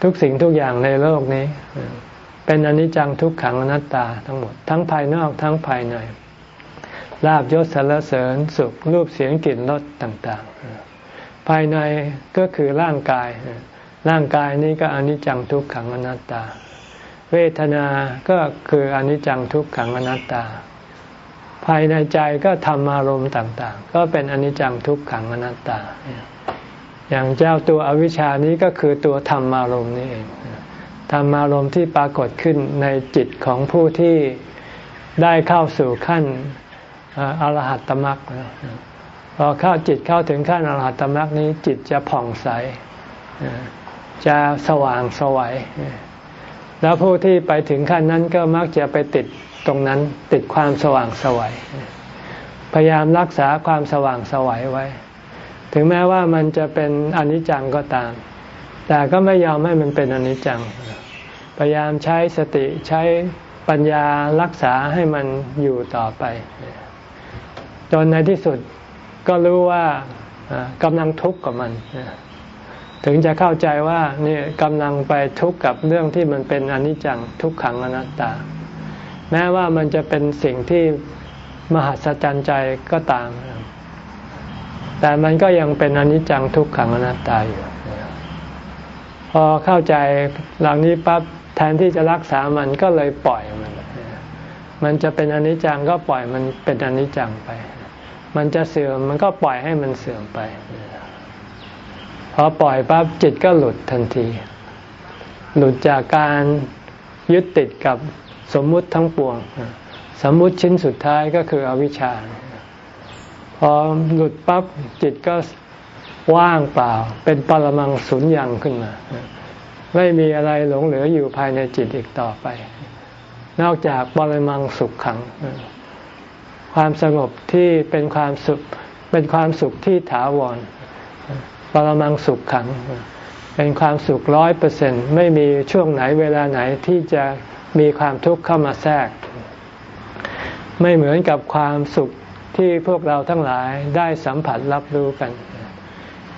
ทุกสิ่งทุกอย่างในโลกนี้ เป็นอนิจจังทุกขังอนัตตาทั้งหมด ทั้งภายนอกทั้งภายใน ลาบยศสรรเสริญสุขรูปเสียงกลิ่นรสต่างๆ ภายในก็คือร่างกาย ร่างกายนี้ก็อนิจจังทุกขังอนัตตา เวทนาก็คืออนิจจังทุกขังอนัตตา ภายในใจก็ธรรมารมณ์ต่างๆ ก็เป็นอนิจจังทุกขังอนัตตา อย่างเจ้าตัวอวิชานี้ก็คือตัวธรรมารมณ์นี่เองธรรมารมณ์ที่ปรากฏขึ้นในจิตของผู้ที่ได้เข้าสู่ขั้น อรหัตตมรักพอเข้าจิตเข้าถึงขั้นอรหัตตมรักนี้จิตจะผ่องใสจะสว่างสวัยแล้วผู้ที่ไปถึงขั้นนั้นก็มักจะไปติดตรงนั้นติดความสว่างสวัยพยายามรักษาความสว่างสวัยไว้ ถึงแม้ว่ามันจะเป็นอนิจจังก็ตาม แต่ก็ไม่ยอมให้มันเป็นอนิจจัง พยายามใช้สติใช้ปัญญารักษาให้มันอยู่ต่อไป จนในที่สุดก็รู้ว่ากำลังทุกข์กับมันถึงจะเข้าใจว่านี่กำลังไปทุกข์กับเรื่องที่มันเป็นอนิจจังทุกขังอนัตตา แม้ว่ามันจะเป็นสิ่งที่มหัศจรรย์ใจก็ตาม แต่มันก็ยังเป็นอนิจจังทุกขังอนัตตาอยู่พอเข้าใจหลังนี้ปั๊บแทนที่จะรักษามันก็เลยปล่อยมัน มันจะเป็นอนิจจังก็ปล่อยมันเป็นอนิจจังไป มันจะเสื่อมมันก็ปล่อยให้มันเสื่อมไปพอปล่อยปั๊บจิตก็หลุดทันที หลุดจากการยึดติดกับสมมุติทั้งปวง สมมุติชิ้นสุดท้ายก็คืออวิชชา พอหลุดปั๊บจิตก็ว่างเปล่า เป็นปรมังสุญญ์ขึ้นมา ไม่มีอะไรหลงเหลืออยู่ภายในจิตอีกต่อไป นอกจากปรมังสุขขัง ความสงบที่เป็นความสุขเป็นความสุขที่ถาวร ปรมังสุขขัง เป็นความสุขร้อยเปอร์เซ็นไม่มีช่วงไหนเวลาไหนที่จะมีความทุกข์เข้ามาแทรก ไม่เหมือนกับความสุขที่พวกเราทั้งหลายได้สัมผัสรับรู้กัน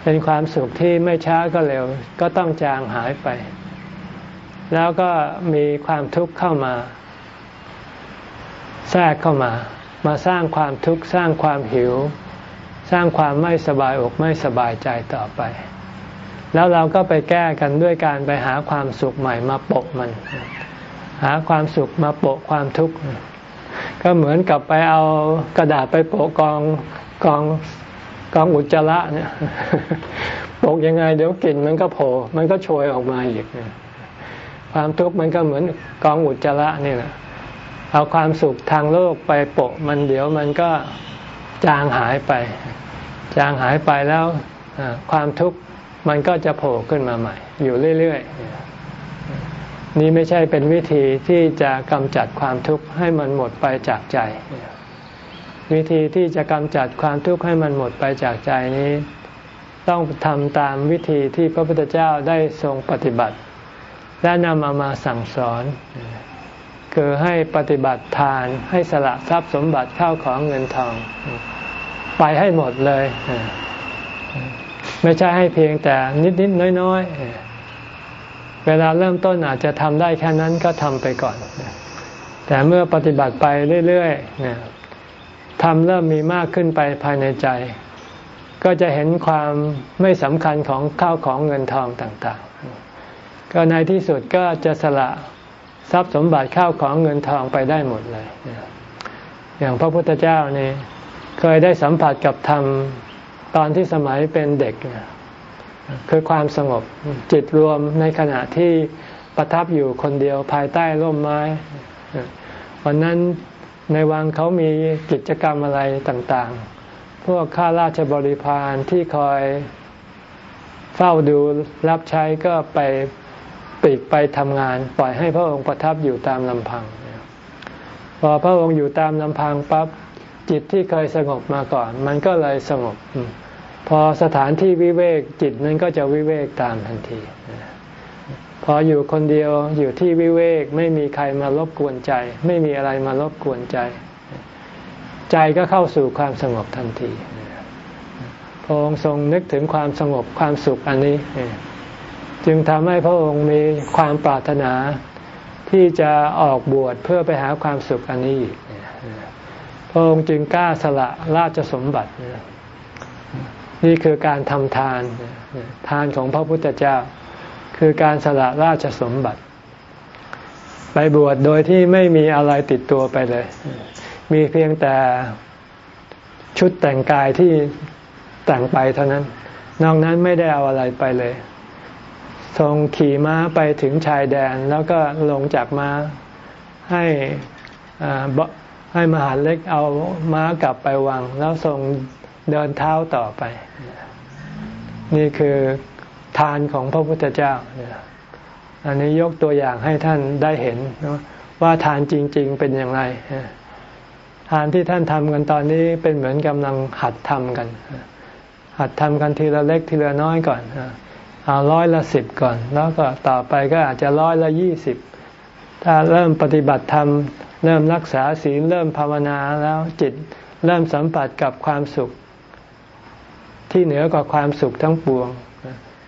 เป็นความสุขที่ไม่ช้าก็เร็ว ก็ต้องจางหายไป แล้วก็มีความทุกข์เข้ามา แทรกเข้ามา มาสร้างความทุกข์สร้างความหิว สร้างความไม่สบายอกไม่สบายใจต่อไป แล้วเราก็ไปแก้กันด้วยการไปหาความสุขใหม่มาโปะมัน หาความสุขมาโปะความทุกข์ก็เหมือนกับไปเอากระดาษไปโปะกองกองกองอุจจาระเนี่ยโปะยังไงเดี๋ยวกลิ่นมันก็โผล่มันก็โชยออกมาอีกความทุกข์มันก็เหมือนกองอุจจาระนี่แหละ เอาความสุขทางโลกไปโปะมันเดี๋ยวมันก็จางหายไป จางหายไปแล้วความทุกข์มันก็จะโผล่ขึ้นมาใหม่ อยู่เรื่อยๆ นี่ไม่ใช่เป็นวิธีที่จะกำจัดความทุกข์ให้มันหมดไปจากใจ วิธีที่จะกำจัดความทุกข์ให้มันหมดไปจากใจนี้ ต้องทำตามวิธีที่พระพุทธเจ้าได้ทรงปฏิบัติ และนำเอามาสั่งสอน คือให้ปฏิบัติทานให้สละทรัพย์สมบัติเข้าของเงินทอง ไปให้หมดเลย ไม่ใช่ให้เพียงแต่นิดๆน้อยๆ เวลาเริ่มต้นอาจจะทำได้แค่นั้นก็ทำไปก่อน แต่เมื่อปฏิบัติไปเรื่อยๆทำเริ่มมีมากขึ้นไปภายในใจ ก็จะเห็นความไม่สำคัญของข้าวของเงินทองต่าง ๆ ก็ในที่สุดก็จะสละ ทรัพย์สมบัติข้าวของเงินทองไปได้หมดเลย อย่างพระพุทธเจ้านี่เคยได้สัมผัสกับธรรมตอนที่สมัยเป็นเด็กคือความสงบจิตรวมในขณะที่ประทับอยู่คนเดียวภายใต้ร่มไม้ วันนั้นในวังเขามีกิจกรรมอะไรต่างๆ พวกข้าราชบริพารที่คอยเฝ้าดูรับใช้ก็ไป ปีกไปทำงาน ปล่อยให้พระองค์ประทับอยู่ตามลำพัง พอพระองค์อยู่ตามลำพังปั๊บจิตที่เคยสงบมาก่อน มันก็เลยสงบ พอสถานที่วิเวกจิตนั้นก็จะวิเวกตามทันที พออยู่คนเดียวอยู่ที่วิเวกไม่มีใครมารบกวนใจ ไม่มีอะไรมารบกวนใจ ใจก็เข้าสู่ความสงบทันทีพระองค์ทรงนึกถึงความสงบความสุขอันนี้ จึงทำให้พระองค์มีความปรารถนาที่จะออกบวชเพื่อไปหาความสุขอันนี้ พระองค์จึงกล้าสละราชสมบัติ นี่คือการทำทาน ทานของพระพุทธเจ้า คือการสละราชสมบัติ ไปบวชโดยที่ไม่มีอะไรติดตัวไปเลย มีเพียงแต่ชุดแต่งกายที่แต่งไปเท่านั้น นอกนั้นไม่ได้เอาอะไรไปเลย ทรงขี่ม้าไปถึงชายแดน แล้วก็ลงจากม้าให้ให้มหาเล็กเอาม้ากลับไปวัง แล้วทรงเดินเท้าต่อไป นี่คือทานของพระพุทธเจ้า อันนี้ยกตัวอย่างให้ท่านได้เห็นว่าทานจริง ๆ เป็นอย่างไร ทานที่ท่านทำกันตอนนี้เป็นเหมือนกำลังหัดทำกัน หัดทำกันทีละเล็กทีละน้อยก่อน เอาร้อยละสิบก่อน แล้วก็ต่อไปก็อาจจะร้อยละยี่สิบถ้าเริ่มปฏิบัติธรรม เริ่มรักษาศีลเริ่มภาวนาแล้วจิตเริ่มสัมผัสกับความสุข ที่เหนือกว่าความสุขทั้งปวง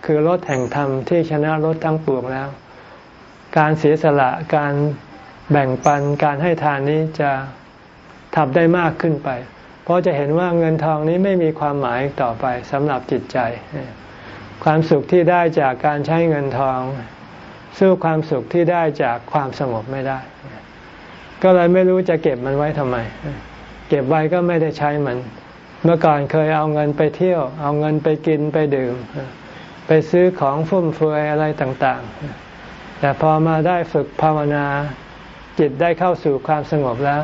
คือรถแห่งธรรมที่ชนะรถทั้งปวงแล้ว การเสียสละการแบ่งปันการให้ทานนี้จะทำได้มากขึ้นไป เพราะจะเห็นว่าเงินทองนี้ไม่มีความหมายต่อไปสำหรับจิตใจ ความสุขที่ได้จากการใช้เงินทอง สู้ความสุขที่ได้จากความสงบไม่ได้ ก็เลยไม่รู้จะเก็บมันไว้ทำไม เก็บไว้ก็ไม่ได้ใช้มัน เมื่อก่อนเคยเอาเงินไปเที่ยว เอาเงินไปกินไปดื่ม ไปซื้อของฟุ่มเฟือยอะไรต่างๆ แต่พอมาได้ฝึกภาวนาจิตได้เข้าสู่ความสงบแล้ว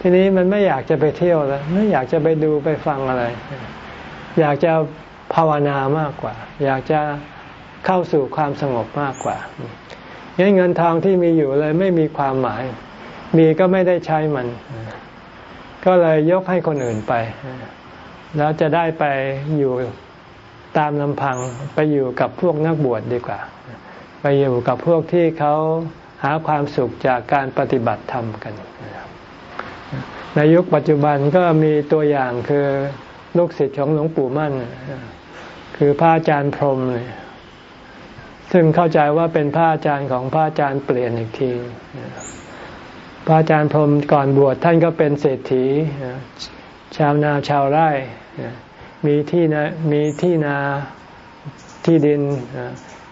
ทีนี้มันไม่อยากจะไปเที่ยวแล้ว ไม่อยากจะไปดูไปฟังอะไร อยากจะ ภาวนามากกว่า อยากจะเข้าสู่ความสงบมากกว่างั้นเงินทองที่มีอยู่เลยไม่มีความหมาย มีก็ไม่ได้ใช้มัน ก็เลยยกให้คนอื่นไป แล้วจะได้ไปอยู่ตามลำพังไปอยู่กับพวกนักบวชดดีกว่า ไปอยู่กับพวกที่เขาหาความสุขจากการปฏิบัติธรรมกัน ในยุคปัจจุบันก็มีตัวอย่างคือลูกศิษย์ของหลวงปู่มั่น คือพระอาจารย์พรมเลยซึ่งเข้าใจว่าเป็นพระอาจารย์ของพระอาจารย์เปลี่ยนอีกที พระอาจารย์พรมก่อนบวชท่านก็เป็นเศรษฐี ชาวนาชาวไร่ มีที่นามีที่นาที่ดิน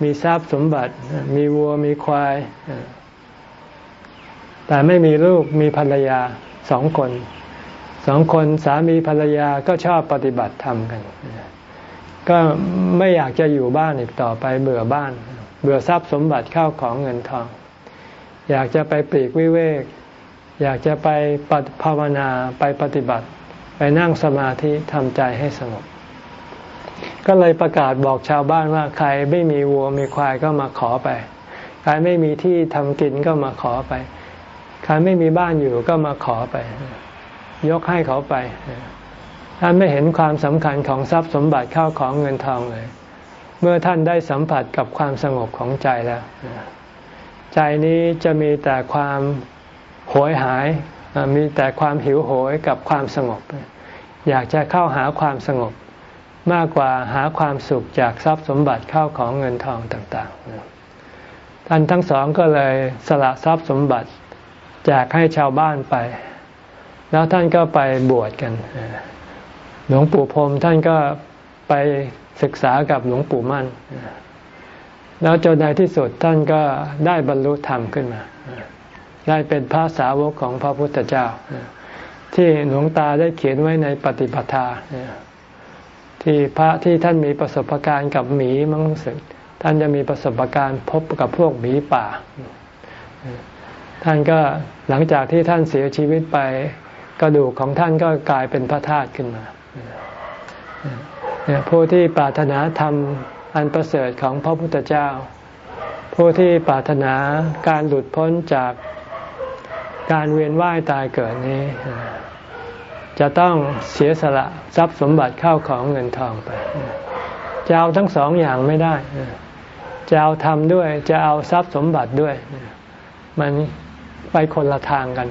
มีทรัพย์สมบัติ มีวัวมีควาย แต่ไม่มีลูกมีภรรยาสองคน สองคนสามีภรรยาก็ชอบปฏิบัติธรรมกัน ก็ไม่อยากจะอยู่บ้านอีกต่อไปเบื่อบ้าน เบื่อทรัพย์สมบัติเข้าของเงินทอง อยากจะไปปลีกวิเวก อยากจะไปภาวนาไปปฏิบัติ ไปนั่งสมาธิทำใจให้สงบ ก็เลยประกาศบอกชาวบ้านว่าใครไม่มีวัวมีควายก็มาขอไป ใครไม่มีที่ทำกินก็มาขอไป ใครไม่มีบ้านอยู่ก็มาขอไป ยกให้เขาไป ท่านไม่เห็นความสำคัญของทรัพย์สมบัติเข้าของเงินทองเลย เมื่อท่านได้สัมผัสกับความสงบของใจแล้ว ใจนี้จะมีแต่ความโหยหาย มีแต่ความหิวโหยกับความสงบ อยากจะเข้าหาความสงบมากกว่าหาความสุขจากทรัพย์สมบัติเข้าของเงินทองต่างๆ ท่านทั้งสองก็เลยสละทรัพย์สมบัติแจกให้ชาวบ้านไป แล้วท่านก็ไปบวชกัน หลวงปู่พรมท่านก็ไปศึกษากับหลวงปู่มั่น แล้วจนในที่สุดท่านก็ได้บรรลุธรรมขึ้นมา ได้เป็นพระสาวกของพระพุทธเจ้า ที่หลวงตาได้เขียนไว้ในปฏิปทา ที่พระที่ท่านมีประสบการณ์กับหมีมั้งสึกท่านจะมีประสบการณ์พบกับพวกหมีป่า ท่านก็หลังจากที่ท่านเสียชีวิตไปกระดูกของท่านก็กลายเป็นพระธาตุขึ้นมา ผู้ที่ปรารถนาธรรมอันประเสริฐของพระพุทธเจ้า ผู้ที่ปรารถนาการหลุดพ้นจากการเวียนว่ายตายเกิดนี้ จะต้องเสียสละทรัพย์สมบัติเข้าของเงินทองไปจะเอาทั้งสองอย่างไม่ได้จะเอาทำด้วย จะเอาทรัพย์สมบัติด้วย มันไปคนละทางกัน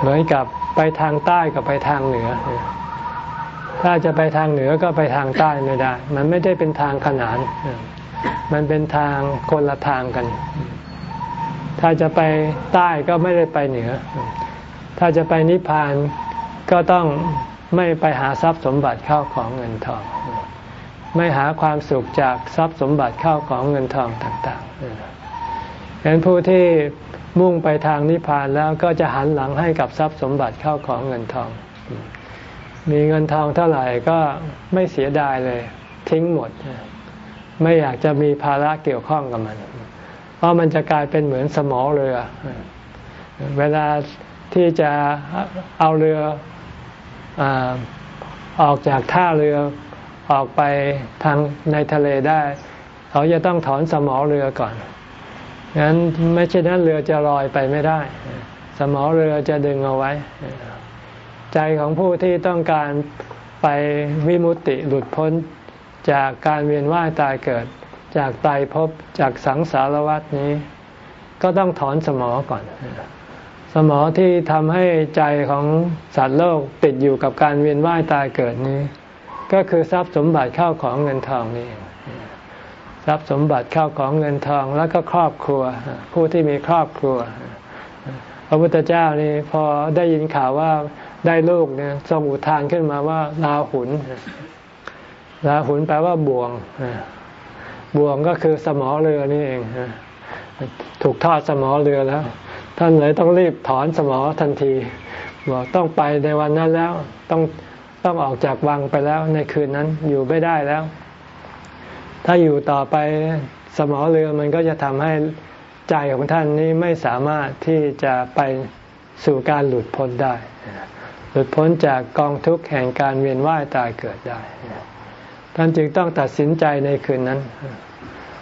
เหมือนกับไปทางใต้กับไปทางเหนือ ถ้าจะไปทางเหนือก็ไปทางใต้ไม่ได้ มันไม่ได้เป็นทางขนาน มันเป็นทางคนละทางกัน ถ้าจะไปใต้ก็ไม่ได้ไปเหนือ ถ้าจะไปนิพพานก็ต้องไม่ไปหาทรัพย์สมบัติเข้าของเงินทอง ไม่หาความสุขจากทรัพย์สมบัติเข้าของเงินทองต่างๆฉะนั้นผู้ที่ มุ่งไปทางนิพพานแล้วก็จะหันหลังให้กับทรัพย์สมบัติเข้าของเงินทอง มีเงินทองเท่าไหร่ก็ไม่เสียดายเลย ทิ้งหมด ไม่อยากจะมีภาระเกี่ยวข้องกับมัน เพราะมันจะกลายเป็นเหมือนสมอเรือ เวลาที่จะเอาเรือออกจากท่าเรือออกไปทางในทะเลได้ เขาจะต้องถอนสมอเรือก่อน งั้นไม่เช่นนั้นเรือจะลอยไปไม่ได้ สมอเรือจะดึงเอาไว้ ใจของผู้ที่ต้องการไปวิมุตติหลุดพ้นจากการเวียนว่ายตายเกิด จากตายภพจากสังสารวัฏนี้ ก็ต้องถอนสมอก่อน สมอที่ทำให้ใจของสัตว์โลกติดอยู่กับการเวียนว่ายตายเกิดนี้ ก็คือทรัพย์สมบัติเข้าของเงินทองนี่ ทรัพย์สมบัติเข้าของเงินทองแล้วก็ครอบครัว ผู้ที่มีครอบครัว พระพุทธเจ้านี่พอได้ยินข่าวว่าได้ลูกเนี่ยทรงอุทานขึ้นมาว่าลาหุนลาหุนแปลว่าบ่วงบ่วงก็คือสมอเรือนี่เองถูกทอดสมอเรือแล้ว ท่านเลยต้องรีบถอนสมอทันทีบอกต้องไปในวันนั้นแล้วต้องต้องออกจากวังไปแล้วในคืนนั้นอยู่ไม่ได้แล้ว ถ้าอยู่ต่อไปสมอเรือมันก็จะทำให้ใจของท่านนี้ไม่สามารถที่จะไปสู่การหลุดพ้นได้ หลุดพ้นจากกองทุกข์แห่งการเวียนว่ายตายเกิดได้ ท่านจึงต้องตัดสินใจในคืนนั้น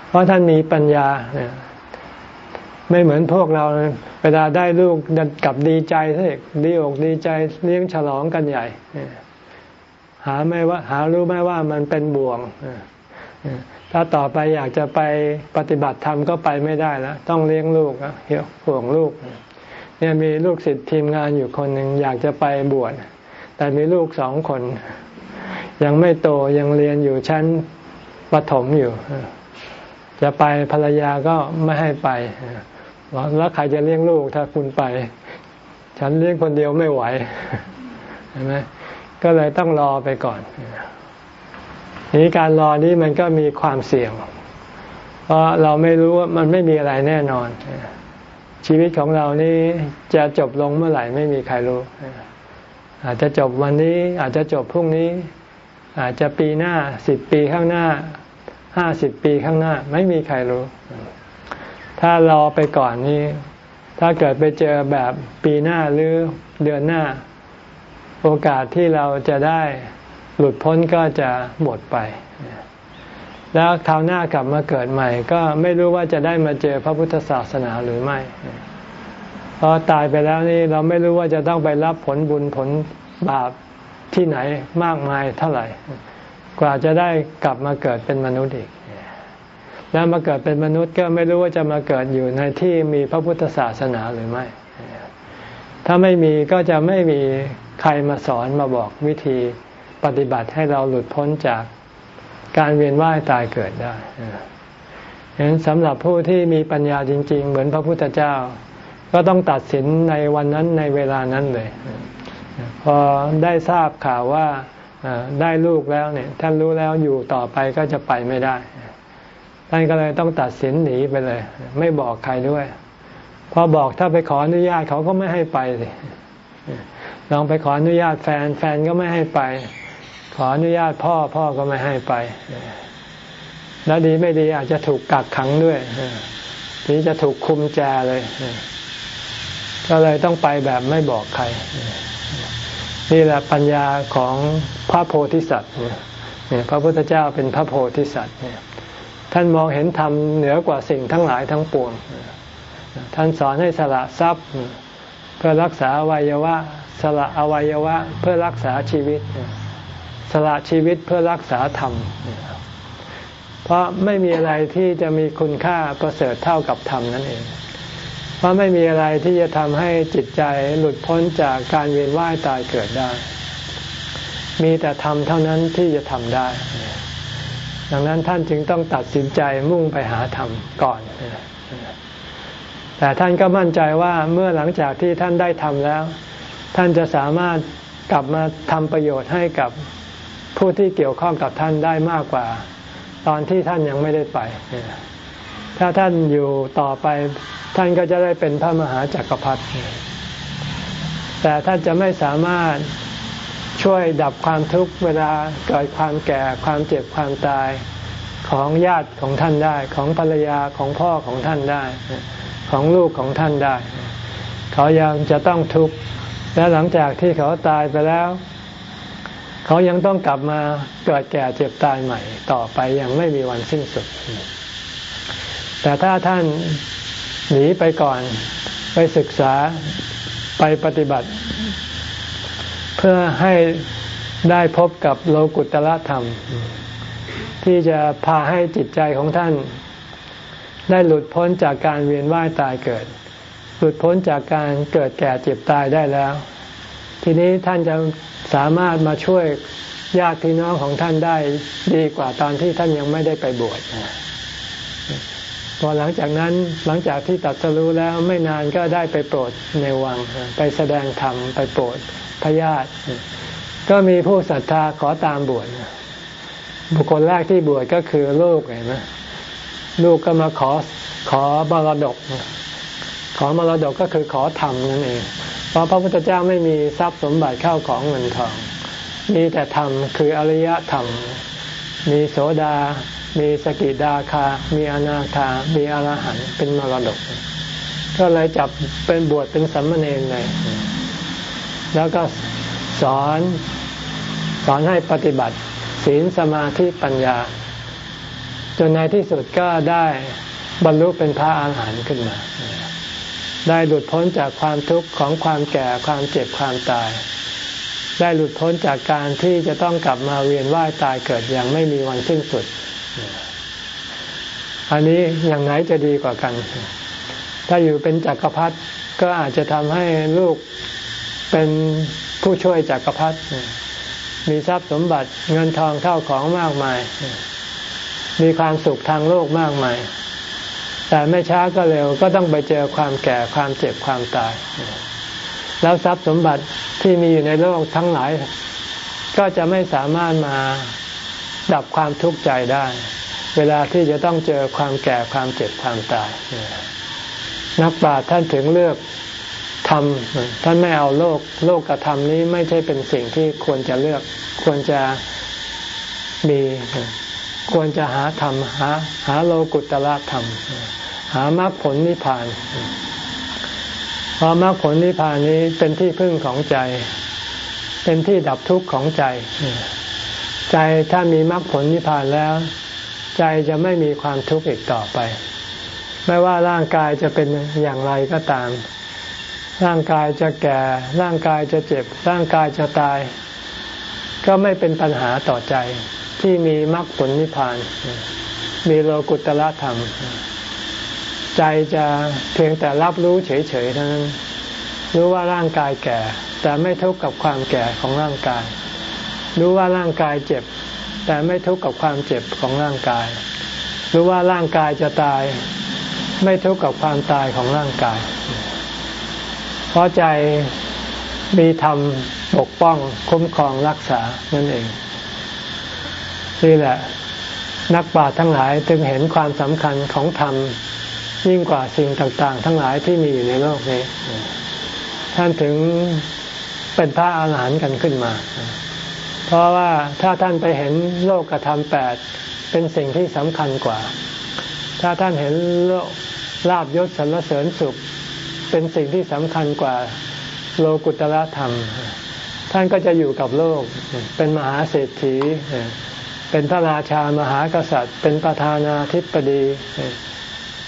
เพราะท่านมีปัญญา ไม่เหมือนพวกเรา เวลาได้ลูกกับดีใจเสิดีอกดีใจเลี้ยงฉลองกันใหญ่ หาไม่ว่า หารู้ไหมว่ามันเป็นบ่วง ถ้าต่อไปอยากจะไปปฏิบัติธรรมก็ไปไม่ได้แล้ว ต้องเลี้ยงลูกเหี่ยวห่วงลูก เนี่ยมีลูกศิษย์ทีมงานอยู่คนหนึ่งอยากจะไปบวชแต่มีลูกสองคน ยังไม่โตยังเรียนอยู่ชั้นประถมอยู่ จะไปภรรยาก็ไม่ให้ไปแล้วใครจะเลี้ยงลูกถ้าคุณไป ฉันเลี้ยงคนเดียวไม่ไหวเห็นไหมก็เลยต้องรอไปก่อน นี้การรอนี้มันก็มีความเสี่ยง เพราะเราไม่รู้ว่ามันไม่มีอะไรแน่นอน ชีวิตของเรานี้จะจบลงเมื่อไหร่ไม่มีใครรู้ อาจจะจบวันนี้อาจจะจบพรุ่งนี้ อาจจะปีหน้าสิบปีข้างหน้าห้าสิบปีข้างหน้า ไม่มีใครรู้ ถ้ารอไปก่อนนี้ ถ้าเกิดไปเจอแบบปีหน้าหรือเดือนหน้า โอกาสที่เราจะได้ หลุดพ้นก็จะหมดไป แล้วคราวหน้ากลับมาเกิดใหม่ ก็ไม่รู้ว่าจะได้มาเจอพระพุทธศาสนาหรือไม่เพอตายไปแล้วนี่เราไม่รู้ว่าจะต้องไปรับผลบุญผลบาปที่ไหนมากมายเท่าไหร่ กว่าจะได้กลับมาเกิดเป็นมนุษย์อีก แล้วมาเกิดเป็นมนุษย์ก็ไม่รู้ว่าจะมาเกิดอยู่ในที่มีพระพุทธศาสนาหรือไม่ ถ้าไม่มีก็จะไม่มีใครมาสอนมาบอกวิธี ปฏิบัติให้เราหลุดพ้นจากการเวียนว่ายตายเกิดได้ฉะนั้นสำหรับผู้ที่มีปัญญาจริง ๆ เหมือนพระพุทธเจ้า ก็ต้องตัดสินในวันนั้นในเวลานั้นเลย พอได้ทราบข่าวว่าได้ลูกแล้วเนี่ยท่านรู้แล้วอยู่ต่อไปก็จะไปไม่ได้ ท่านก็เลยต้องตัดสินหนีไปเลย ไม่บอกใครด้วย พอบอกถ้าไปขออนุญาตเขาก็ไม่ให้ไปสิลองไปขออนุญาตแฟนแฟนก็ไม่ให้ไป ขออนุญาตพ่อพ่อก็ไม่ให้ไป แล้วดีไม่ดีอาจจะถูกกักขังด้วยทีจะถูกคุมแจเลย ก็เลยต้องไปแบบไม่บอกใคร นี่แหละปัญญาของพระโพธิสัตว์เนี่ยพระพุทธเจ้าเป็นพระโพธิสัตว์เนี่ยท่านมองเห็นธรรมเหนือกว่าสิ่งทั้งหลายทั้งปวง ท่านสอนให้สละทรัพย์ เพื่อรักษาอวัยวะ สละอวัยวะ เพื่อรักษาชีวิต ละชีวิตเพื่อรักษาธรรม เพราะไม่มีอะไรที่จะมีคุณค่าประเสริฐเท่ากับธรรมนั่นเอง เพราะไม่มีอะไรที่จะทำให้จิตใจหลุดพ้นจากการเวียนว่ายตายเกิดได้ มีแต่ธรรมเท่านั้นที่จะทำได้ ดังนั้นท่านจึงต้องตัดสินใจมุ่งไปหาธรรมก่อนแต่ท่านก็มั่นใจว่าเมื่อหลังจากที่ท่านได้ทำแล้ว ท่านจะสามารถกลับมาทำประโยชน์ให้กับ ผู้ที่เกี่ยวข้องกับท่านได้มากกว่า ตอนที่ท่านยังไม่ได้ไป ถ้าท่านอยู่ต่อไปท่านก็จะได้เป็นพระมหาจักรพรรดิแต่ท่านจะไม่สามารถช่วยดับความทุกข์เวลาเกิดความแก่ความเจ็บความตายของญาติของท่านได้ของภรรยาของพ่อของท่านได้ ของลูกของท่านได้ เขายังจะต้องทุกข์และหลังจากที่เขาตายไปแล้ว เขายังต้องกลับมาเกิดแก่เจ็บตายใหม่ต่อไปยังไม่มีวันสิ้นสุด แต่ถ้าท่านหนีไปก่อนไปศึกษาไปปฏิบัติ เพื่อให้ได้พบกับโลกุตละธรรม ที่จะพาให้จิตใจของท่าน ได้หลุดพ้นจากการเวียนว่ายตายเกิด หลุดพ้นจากการเกิดแก่เจ็บตายได้แล้ว ทีนี้ท่านจะสามารถมาช่วยญาติพี่น้องของท่านได้ดีกว่าตอนที่ท่านยังไม่ได้ไปบวชพอหลังจากนั้นหลังจากที่ตัดสรู้แล้วไม่นานก็ได้ไปโปรดในวัง ไปแสดงธรรมไปโปรดพญาติก็มีผู้ศรัทธาขอตามบวชบุคคลแรกที่บวชก็คือลูกเห็นไหมลูกก็มาขอขอบรดก ขอมรดกก็คือขอธรรมนั่นเอง เพราะพระพุทธเจ้าไม่มีทรัพย์สมบัติเข้าของเงินทอง มีแต่ธรรมคืออริยธรรม มีโสดา มีสกิดาคา มีอนาคา มีอรหันต์เป็นมรดก ก็เลยจับเป็นบวชเป็นสัมมาเนรเลย แล้วก็สอนสอนให้ปฏิบัติศีลสมาธิปัญญา จนในที่สุดก็ได้บรรลุเป็นพระอาหารหันต์ขึ้นมา ได้หลุดพ้นจากความทุกข์ของความแก่ความเจ็บความตาย ได้หลุดพ้นจากการที่จะต้องกลับมาเวียนว่ายตายเกิดอย่างไม่มีวันสิ้นสุด อันนี้อย่างไหนจะดีกว่ากัน ถ้าอยู่เป็นจักรพรรดิก็อาจจะทำให้ลูกเป็นผู้ช่วยจักรพรรดิมีทรัพย์สมบัติเงินทองเท่าของมากมาย มีความสุขทางโลกมากมาย แต่ไม่ช้าก็เร็วก็ต้องไปเจอความแก่ความเจ็บความตาย แล้วทรัพย์สมบัติที่มีอยู่ในโลกทั้งหลาย ก็จะไม่สามารถมาดับความทุกข์ใจได้ เวลาที่จะต้องเจอความแก่ความเจ็บความตาย นักปราชญ์ท่านถึงเลือกธรรมท่านไม่เอาโลกโลกกับธรรมนี้ไม่ใช่เป็นสิ่งที่ควรจะเลือกควรจะมี ควรจะหาธรรมหาหาโลกุตละธรรม หามรรคผลนิพพานเพราะมรรคผลนิพพานนี้เป็นที่พึ่งของใจ เป็นที่ดับทุกข์ของใจ ใจถ้ามีมรรคผลนิพพานแล้ว ใจจะไม่มีความทุกข์อีกต่อไป ไม่ว่าร่างกายจะเป็นอย่างไรก็ตาม ร่างกายจะแก่ ร่างกายจะเจ็บ ร่างกายจะตาย ก็ไม่เป็นปัญหาต่อใจ ที่มีมรรคผลนิพพาน มีโลกุตละธรรม ใจจะเพียงแต่รับรู้เฉยๆเท่านั้นรู้ว่าร่างกายแก่ แต่ไม่ทุกข์กับความแก่ของร่างกาย รู้ว่าร่างกายเจ็บ แต่ไม่ทุกข์กับความเจ็บของร่างกาย รู้ว่าร่างกายจะตาย ไม่ทุกข์กับความตายของร่างกาย เพราะใจมีธรรมปกป้องคุ้มครองรักษานั่นเอง นี่แหละ นักปราชญ์ทั้งหลายจึงเห็นความสำคัญของธรรมยิ่งกว่าสิ่งต่างๆ ทั้งหลายที่มีอยู่ในโลกนี้ ท่านถึงเป็นพระอาหารหันต์กันขึ้นมา เพราะว่าถ้าท่านไปเห็นโลกกระทำแปดเป็นสิ่งที่สำคัญกว่า ถ้าท่านเห็นโลกลาบยศสรรเสริญสุข เป็นสิ่งที่สำคัญกว่าโลกุตละธรรม ท่านก็จะอยู่กับโลก เป็นมหาเศรษฐี เป็นพระราชามหากษัตริย์ เป็นประธานาธิบดี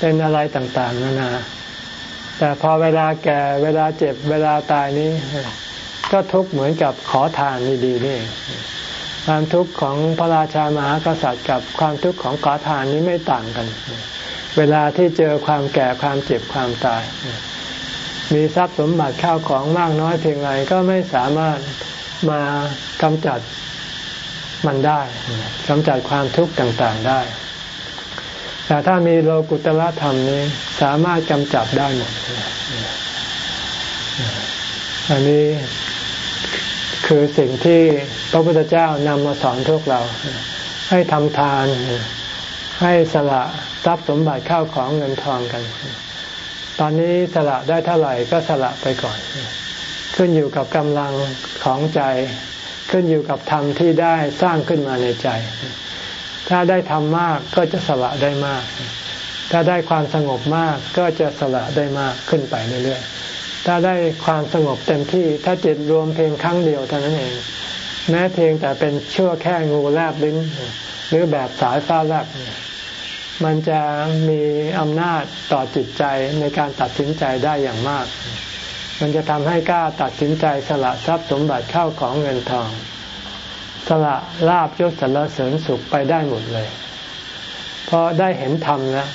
เป็นอะไรต่างๆนานา แต่พอเวลาแก่เวลาเจ็บเวลาตายนี้ ก็ทุกข์เหมือนกับขอทานดีๆนี่ความทุกข์ของพระราชามหากษัตริย์ กับความทุกข์ของขอทานนี้ไม่ต่างกัน เวลาที่เจอความแก่ความเจ็บความตาย มีทรัพย์สมบัติข้าวของมากน้อยเพียงไรก็ไม่สามารถมากำจัด มันได้กำจัดความทุกข์ต่างๆได้ แต่ถ้ามีโลกุตละธรรมนี้สามารถกำจัดได้หมดอันนี้คือสิ่งที่พระพุทธเจ้านำมาสอนพวกเรา ให้ทำทาน ให้สละทรัพย์สมบัติข้าวของเงินทองกัน ตอนนี้สละได้เท่าไหร่ก็สละไปก่อน ขึ้นอยู่กับกำลังของใจ ขึ้นอยู่กับธรรมที่ได้สร้างขึ้นมาในใจ ถ้าได้ทำมากก็จะสละได้มาก ถ้าได้ความสงบมากก็จะสละได้มากขึ้นไปเรื่อยๆ ถ้าได้ความสงบเต็มที่ ถ้าจิตรวมเพียงครั้งเดียวเท่านั้นเอง แม้เพียงแต่เป็นชั่วแค่งูแลบลิ้น หรือแบบสายฟ้าแลบมันจะมีอำนาจต่อจิตใจในการตัดสินใจได้อย่างมาก มันจะทำให้กล้าตัดสินใจสละทรัพย์สมบัติเข้าของเงินทอง สละลาบยศสรรเสริญสุขไปได้หมดเลยเพราะได้เห็นธรรมแล้ว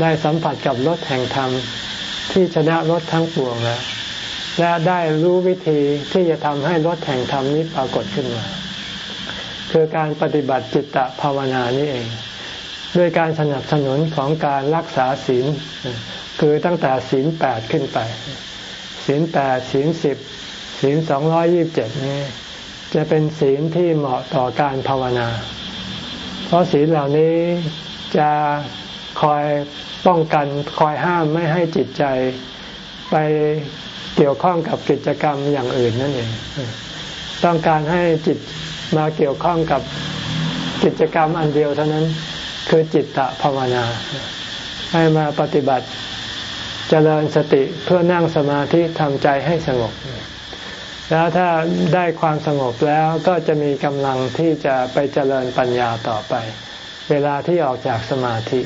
ได้สัมผัสกับรถแห่งธรรมที่ชนะรถทั้งปวงแล้วและได้รู้วิธีที่จะทำให้รถแห่งธรรมนี้ปรากฏขึ้นมา คือการปฏิบัติจิตตภาวนานี่เองด้วยการสนับสนุนของการรักษาศีล คือตั้งแต่ศีลแปดขึ้นไป ศีลแปดศีลสิบศีลสองร้อยี่บเจ็ดนี้จะเป็นศีลที่เหมาะต่อการภาวนา เพราะศีลเหล่านี้จะคอยป้องกันคอยห้ามไม่ให้จิตใจไปเกี่ยวข้องกับกิจกรรมอย่างอื่นนั่นเอง ต้องการให้จิตมาเกี่ยวข้องกับกิจกรรมอันเดียวเท่านั้น คือจิตตภาวนา ให้มาปฏิบัติ เจริญสติเพื่อนั่งสมาธิทำใจให้สงบ แล้วถ้าได้ความสงบแล้วก็จะมีกำลังที่จะไปเจริญปัญญาต่อไป เวลาที่ออกจากสมาธิ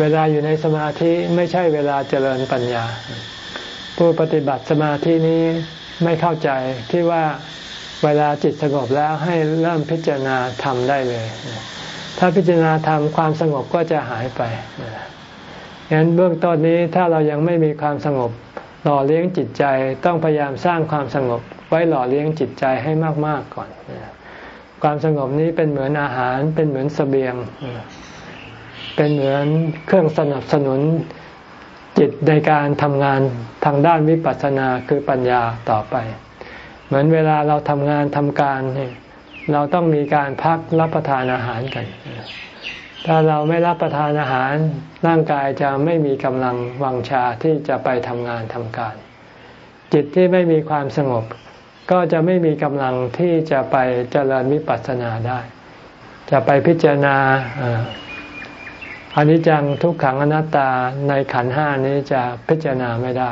เวลาอยู่ในสมาธิไม่ใช่เวลาเจริญปัญญา ผู้ปฏิบัติสมาธินี้ไม่เข้าใจที่ว่าเวลาจิตสงบแล้วให้เริ่มพิจารณาทำได้เลย ถ้าพิจารณาทำความสงบก็จะหายไป งั้นเบื้องต้นนี้ถ้าเรายังไม่มีความสงบหล่อเลี้ยงจิตใจต้องพยายามสร้างความสงบ ไว้หล่อเลี้ยงจิตใจให้มากๆก่อน ความสงบนี้เป็นเหมือนอาหารเป็นเหมือนสเสบียง เป็นเหมือนเครื่องสนับสนุนจิตในการทำงานทางด้านวิปัสสนาคือปัญญาต่อไป เหมือนเวลาเราทำงานทำการ เราต้องมีการพักรับประทานอาหารกัน ถ้าเราไม่รับประทานอาหารร่างกายจะไม่มีกำลังวังชาที่จะไปทำงานทำการ จิตที่ไม่มีความสงบ ก็จะไม่มีกำลังที่จะไปเจริญวิปัสสนาได้ จะไปพิจารณาอนิจจังทุกขังอนัตตาในขันห้านี้จะพิจารณาไม่ได้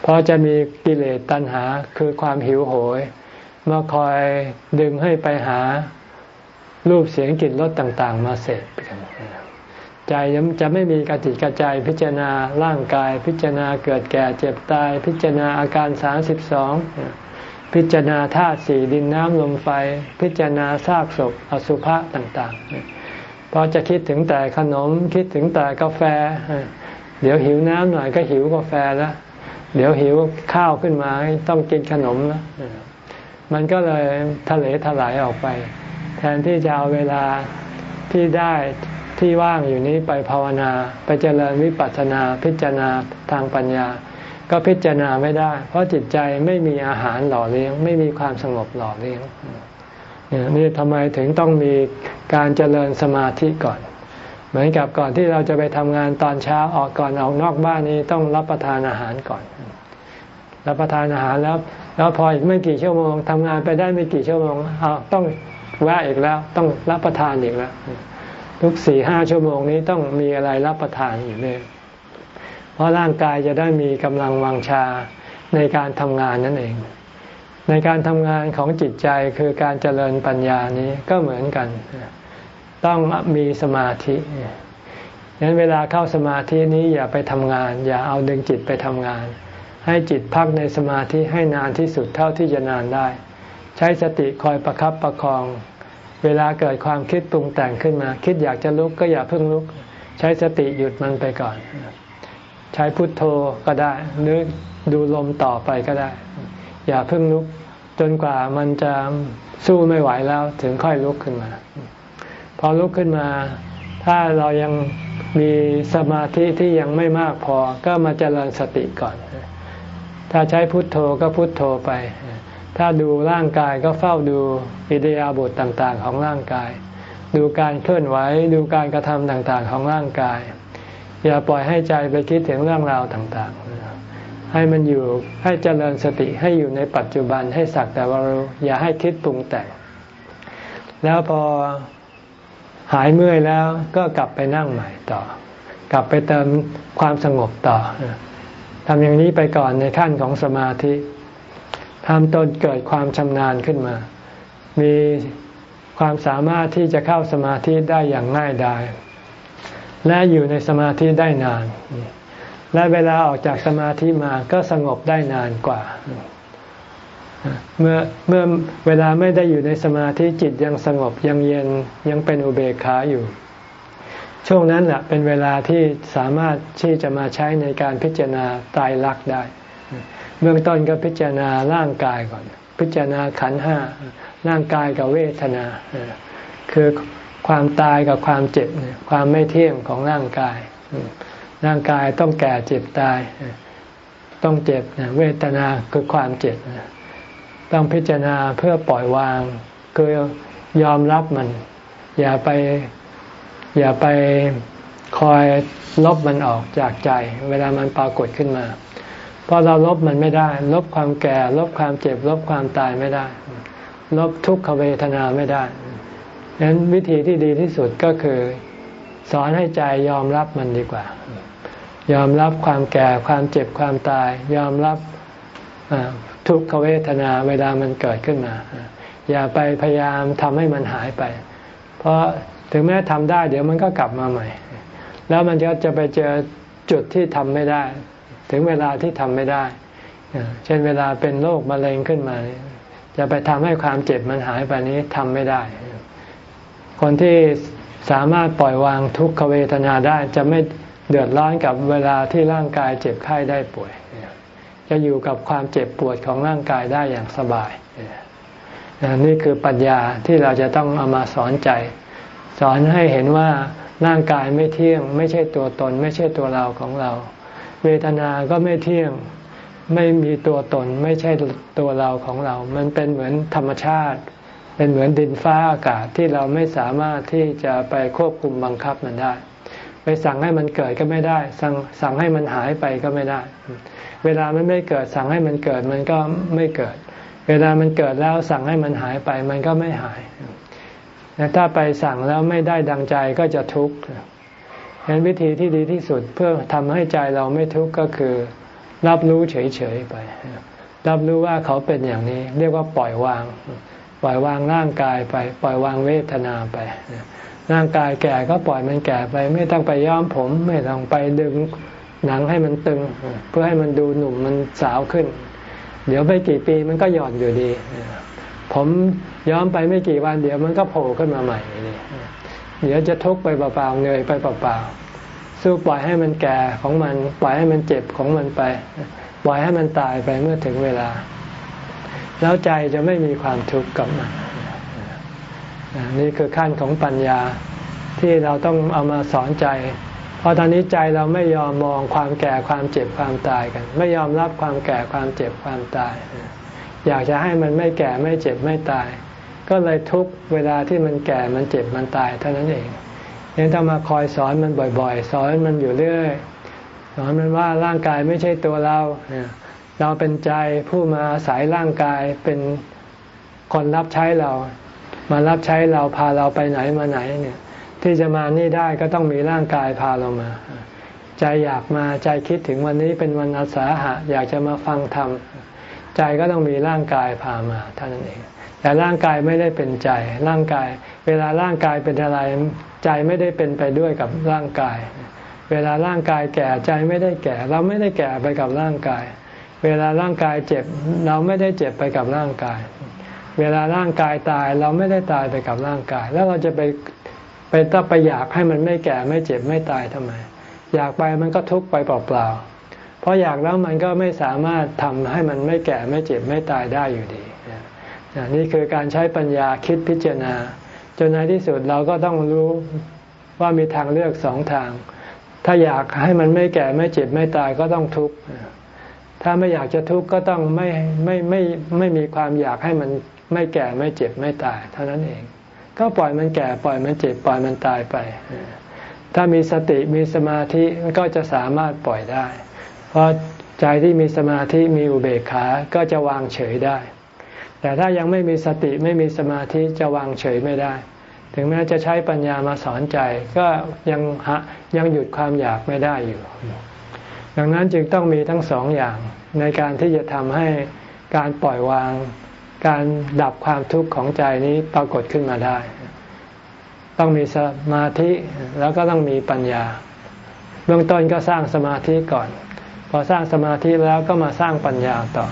เพราะจะมีกิเลสตัณหาคือความหิวโหยมาคอยดึงให้ไปหา รูปเสียงกลิ่นรสต่าง ๆ มาเสพกันใจจะไม่มีกติกระใจพิจารณาร่างกาย พิจารณาเกิดแก่เจ็บตาย พิจารณาอาการสาสิบสองพิจารณาธาตุสี่ดินน้ำลมไฟ พิจารณาซากศพอสุภะต่างๆพราะจะคิดถึงแต่ขนมคิดถึงแต่กาแฟ เดี๋ยวหิวน้ำหน่อยก็หิวกาแฟแล้วเดี๋ยวหิวข้าวขึ้นมาต้องกินขนมแล้วมันก็เลยทะเลถลายออกไป แทนที่จะเอาเวลาที่ได้ที่ว่างอยู่นี้ไปภาวนา ไปเจริญวิปัสสนาพิจารณาทางปัญญา ก็พิจารณาไม่ได้ เพราะจิตใจไม่มีอาหารหล่อเลี้ยง ไม่มีความสงบหล่อเลี้ยงนี่ทำไมถึงต้องมีการเจริญสมาธิก่อน เหมือนกับก่อนที่เราจะไปทำงานตอนเช้าออกก่อนออกนอกบ้านนี้ต้องรับประทานอาหารก่อน รับประทานอาหารแล้ว แล้วพออีกไม่กี่ชั่วโมงทำงานไปได้ไม่กี่ชั่วโมงเอาต้อง แวะอีกแล้วต้องรับประทานอีกแล้ว ทุกสี่ห้าชั่วโมงนี้ต้องมีอะไรรับประทานอยู่เลยเพราะร่างกายจะได้มีกำลังวังชาในการทำงานนั่นเอง ในการทำงานของจิตใจคือการเจริญปัญญานี้ก็เหมือนกัน ต้องมีสมาธิฉะนั้นเวลาเข้าสมาธินี้อย่าไปทำงาน อย่าเอาดึงจิตไปทำงาน ให้จิตพักในสมาธิให้นานที่สุดเท่าที่จะนานได้ ใช้สติคอยประครับประคอง เวลาเกิดความคิดปรุงแต่งขึ้นมา คิดอยากจะลุกก็อย่าเพิ่งลุก ใช้สติหยุดมันไปก่อน ใช้พุทโธก็ได้หรือดูลมต่อไปก็ได้ อย่าเพิ่งลุก จนกว่ามันจะสู้ไม่ไหวแล้วถึงค่อยลุกขึ้นมา พอลุกขึ้นมา ถ้าเรายังมีสมาธิที่ยังไม่มากพอก็มาเจริญสติก่อน ถ้าใช้พุทโธก็พุทโธไป ถ้าดูร่างกายก็เฝ้าดูอิเดียบทต่างๆ ของร่างกาย ดูการเคลื่อนไหวดูการกระทำต่างๆของร่างกาย อย่าปล่อยให้ใจไปคิดถึงเรื่องราวต่างๆ ให้มันอยู่ให้เจริญสติให้อยู่ในปัจจุบันให้สักแต่ว่ารู้อย่าให้คิดปรุงแต่งแล้วพอหายเมื่อยแล้วก็กลับไปนั่งใหม่ต่อ กลับไปเติมความสงบต่อทำอย่างนี้ไปก่อนในขั้นของสมาธิ ทำตนเกิดความชำนาญขึ้นมา มีความสามารถที่จะเข้าสมาธิได้อย่างง่ายดาย และอยู่ในสมาธิได้นาน และเวลาออกจากสมาธิมาก็สงบได้นานกว่า เมื่อเมื่อเวลาไม่ได้อยู่ในสมาธิจิตยังสงบยังเย็นยังเป็นอุเบกขาอยู่ ช่วงนั้นแหละเป็นเวลาที่สามารถที่จะมาใช้ในการพิจารณาตายรักได้ เบื้องต้นก็พิจารณาร่างกายก่อน พิจารณาขันห้าร่างกายกับเวทนา คือความตายกับความเจ็บความไม่เที่ยงของร่างกาย ร่างกายต้องแก่เจ็บตาย ต้องเจ็บเวทนาคือความเจ็บ ต้องพิจารณาเพื่อปล่อยวาง คือยอมรับมัน อย่าไปอย่าไปคอยลบมันออกจากใจ เวลามันปรากฏขึ้นมา เพราะเราลบมันไม่ได้ ลบความแก่ ลบความเจ็บ ลบความตายไม่ได้ ลบทุกขเวทนาไม่ได้ดังนั้นวิธีที่ดีที่สุดก็คือ สอนให้ใจยอมรับมันดีกว่า ยอมรับความแก่ความเจ็บความตาย ยอมรับทุกขเวทนาเวลามันเกิดขึ้นมา อย่าไปพยายามทำให้มันหายไป เพราะถึงแม้ทำได้ เดี๋ยวมันก็กลับมาใหม่ แล้วมันก็จะไปเจอจุดที่ทำไม่ได้ ถึงเวลาที่ทำไม่ได้ เช่นเวลาเป็นโรคมะเร็งขึ้นมา จะไปทำให้ความเจ็บมันหายไปนี้ทำไม่ได้ คนที่สามารถปล่อยวางทุกขเวทนาได้จะไม่เดือดร้อนกับเวลาที่ร่างกายเจ็บไข้ได้ป่วย จะอยู่กับความเจ็บปวดของร่างกายได้อย่างสบาย นี่คือปัญญาที่เราจะต้องเอามาสอนใจ สอนให้เห็นว่าร่างกายไม่เที่ยง ไม่ใช่ตัวตน ไม่ใช่ตัวเราของเรา เวทนาก็ไม่เที่ยง ไม่มีตัวตน ไม่ใช่ตัวเราของเรา มันเป็นเหมือนธรรมชาติ เป็นเหมือนดินฟ้าอากาศที่เราไม่สามารถที่จะไปควบคุมบังคับมันได้ ไปสั่งให้มันเกิดก็ไม่ได้ สั่งสั่งให้มันหายไปก็ไม่ได้ เวลามันไม่เกิด สั่งให้มันเกิดมันก็ไม่เกิด เวลามันเกิดแล้วสั่งให้มันหายไปมันก็ไม่หายถ้าไปสั่งแล้วไม่ได้ดังใจก็จะทุกข์ ฉะนั้นวิธีที่ดีที่สุดเพื่อทำให้ใจเราไม่ทุกข์ก็คือ รับรู้เฉยๆไป รับรู้ว่าเขาเป็นอย่างนี้ เรียกว่าปล่อยวาง ปล่อยวางร่างกายไป ปล่อยวางเวทนาไปร่างกายแก่ก็ปล่อยมันแก่ไป ไม่ต้องไปย้อมผม ไม่ต้องไปดึงหนังให้มันตึง เพื่อให้มันดูหนุ่มมันสาวขึ้น เดี๋ยวไปกี่ปีมันก็หย่อนอยู่ดี ผมย้อมไปไม่กี่วันเดี๋ยวมันก็โผล่ขึ้นมาใหม่นี่ เดี๋ยวจะทุกข์ไปเปล่าๆเหนื่อยไปเปล่าๆสู้ปล่อยให้มันแก่ของมัน ปล่อยให้มันเจ็บของมันไป ปล่อยให้มันตายไปเมื่อถึงเวลา แล้วใจจะไม่มีความทุกข์กับมันนี่คือขั้นของปัญญาที่เราต้องเอามาสอนใจ เพราะตอนนี้ใจเราไม่ยอมมองความแก่ความเจ็บความตายกัน ไม่ยอมรับความแก่ความเจ็บความตาย อยากจะให้มันไม่แก่ไม่เจ็บไม่ตาย ก็เลยทุกเวลาที่มันแก่มันเจ็บมันตายเท่านั้นเองยังต้องมาคอยสอนมันบ่อย ๆ สอนมันอยู่เรื่อยสอนมันว่าร่างกายไม่ใช่ตัวเรา เราเป็นใจผู้มาอาศัยร่างกายเป็นคนรับใช้เรา มารับใช้เราพาเราไปไหนมาไหนเนี่ย ที่จะมานี่ได้ก็ต้องมีร่างกายพาเรามา ใจอยากมาใจคิดถึงวันนี้เป็นวันอาสาหะ อยากจะมาฟังธรรมใจก็ต้องมีร่างกายพามาเท่านั้นเอง แต่ร่างกายไม่ได้เป็นใจ ร่างกาย เวลาร่างกายเป็นอะไร ใจไม่ได้เป็นไปด้วยกับร่างกาย เวลาร่างกายแก่ใจไม่ได้แก่ เราไม่ได้แก่ไปกับร่างกาย เวลาร่างกายเจ็บ เราไม่ได้เจ็บไปกับร่างกาย เวลาร่างกายตายเราไม่ได้ตายไปกับร่างกาย แล้วเราจะไปไปต้องไปอยากให้มันไม่แก่ไม่เจ็บไม่ตายทำไม อยากไปมันก็ทุกข์ไปเปล่าๆเพราะอยากแล้วมันก็ไม่สามารถทำให้มันไม่แก่ไม่เจ็บไม่ตายได้อยู่ดี นี่คือการใช้ปัญญาคิดพิจารณา จนในที่สุดเราก็ต้องรู้ว่ามีทางเลือกสองทาง ถ้าอยากให้มันไม่แก่ไม่เจ็บไม่ตายก็ต้องทุกข์ถ้าไม่อยากจะทุกข์ก็ต้องไม่ไม่ไม่ไม่มีความอยากให้มันไม่แก่ไม่เจ็บไม่ตาย เท่านั้นเอง ก็ปล่อยมันแก่ปล่อยมันเจ็บปล่อยมันตายไป ถ้ามีสติมีสมาธิก็จะสามารถปล่อยได้ เพราะใจที่มีสมาธิมีอุเบกขา ก็จะวางเฉยได้ แต่ถ้ายังไม่มีสติไม่มีสมาธิจะวางเฉยไม่ได้ ถึงแม้จะใช้ปัญญามาสอนใจก็ยังหยังหยุดความอยากไม่ได้อยู่ ดังนั้นจึงต้องมีทั้งสองอย่างในการที่จะทำให้การปล่อยวาง การดับความทุกข์ของใจนี้ปรากฏขึ้นมาได้ ต้องมีสมาธิแล้วก็ต้องมีปัญญา เบื้องต้นก็สร้างสมาธิก่อน พอสร้างสมาธิแล้วก็มาสร้างปัญญาต่อ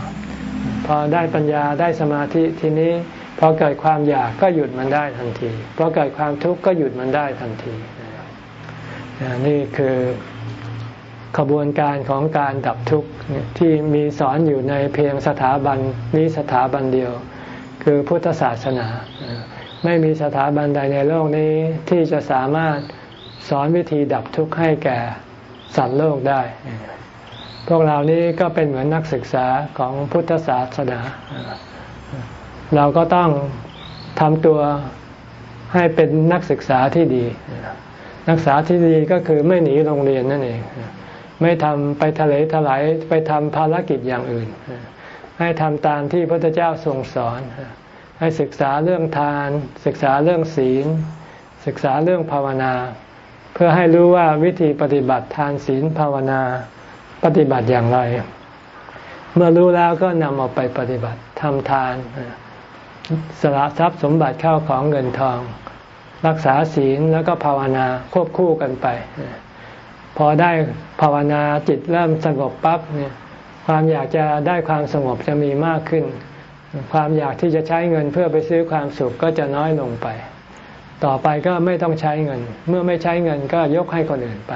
พอได้ปัญญาได้สมาธิทีนี้พอเกิดความอยากก็หยุดมันได้ทันทีพอเกิดความทุกข์ก็หยุดมันได้ทันที นี่คือขบวนการของการดับทุกข์ที่มีสอนอยู่ในเพียงสถาบันนี้สถาบันเดียว คือพุทธศาสนา ไม่มีสถาบันใดในโลกนี้ที่จะสามารถสอนวิธีดับทุกข์ให้แก่สัตว์โลกได้ พวกเรานี้ก็เป็นเหมือนนักศึกษาของพุทธศาสนา เราก็ต้องทำตัวให้เป็นนักศึกษาที่ดี นักศึกษาที่ดีก็คือไม่หนีโรงเรียนนั่นเอง ไม่ทำไปทะเลถลายไปทำภารกิจอย่างอื่น ให้ทำตามที่พระพุทธเจ้าทรงสอน ให้ศึกษาเรื่องทาน ศึกษาเรื่องศีล ศึกษาเรื่องภาวนา เพื่อให้รู้ว่าวิธีปฏิบัติทานศีลภาวนา ปฏิบัติอย่างไร เมื่อรู้แล้วก็นำออกไปปฏิบัติทำทานสละทรัพย์สมบัติเข้าของเงินทอง รักษาศีลแล้วก็ภาวนาควบคู่กันไป พอได้ภาวนาจิตเริ่มสงบปั๊บเนี่ยความอยากจะได้ความสงบจะมีมากขึ้น ความอยากที่จะใช้เงินเพื่อไปซื้อความสุขก็จะน้อยลงไป ต่อไปก็ไม่ต้องใช้เงิน เมื่อไม่ใช้เงินก็ยกให้คนอื่นไป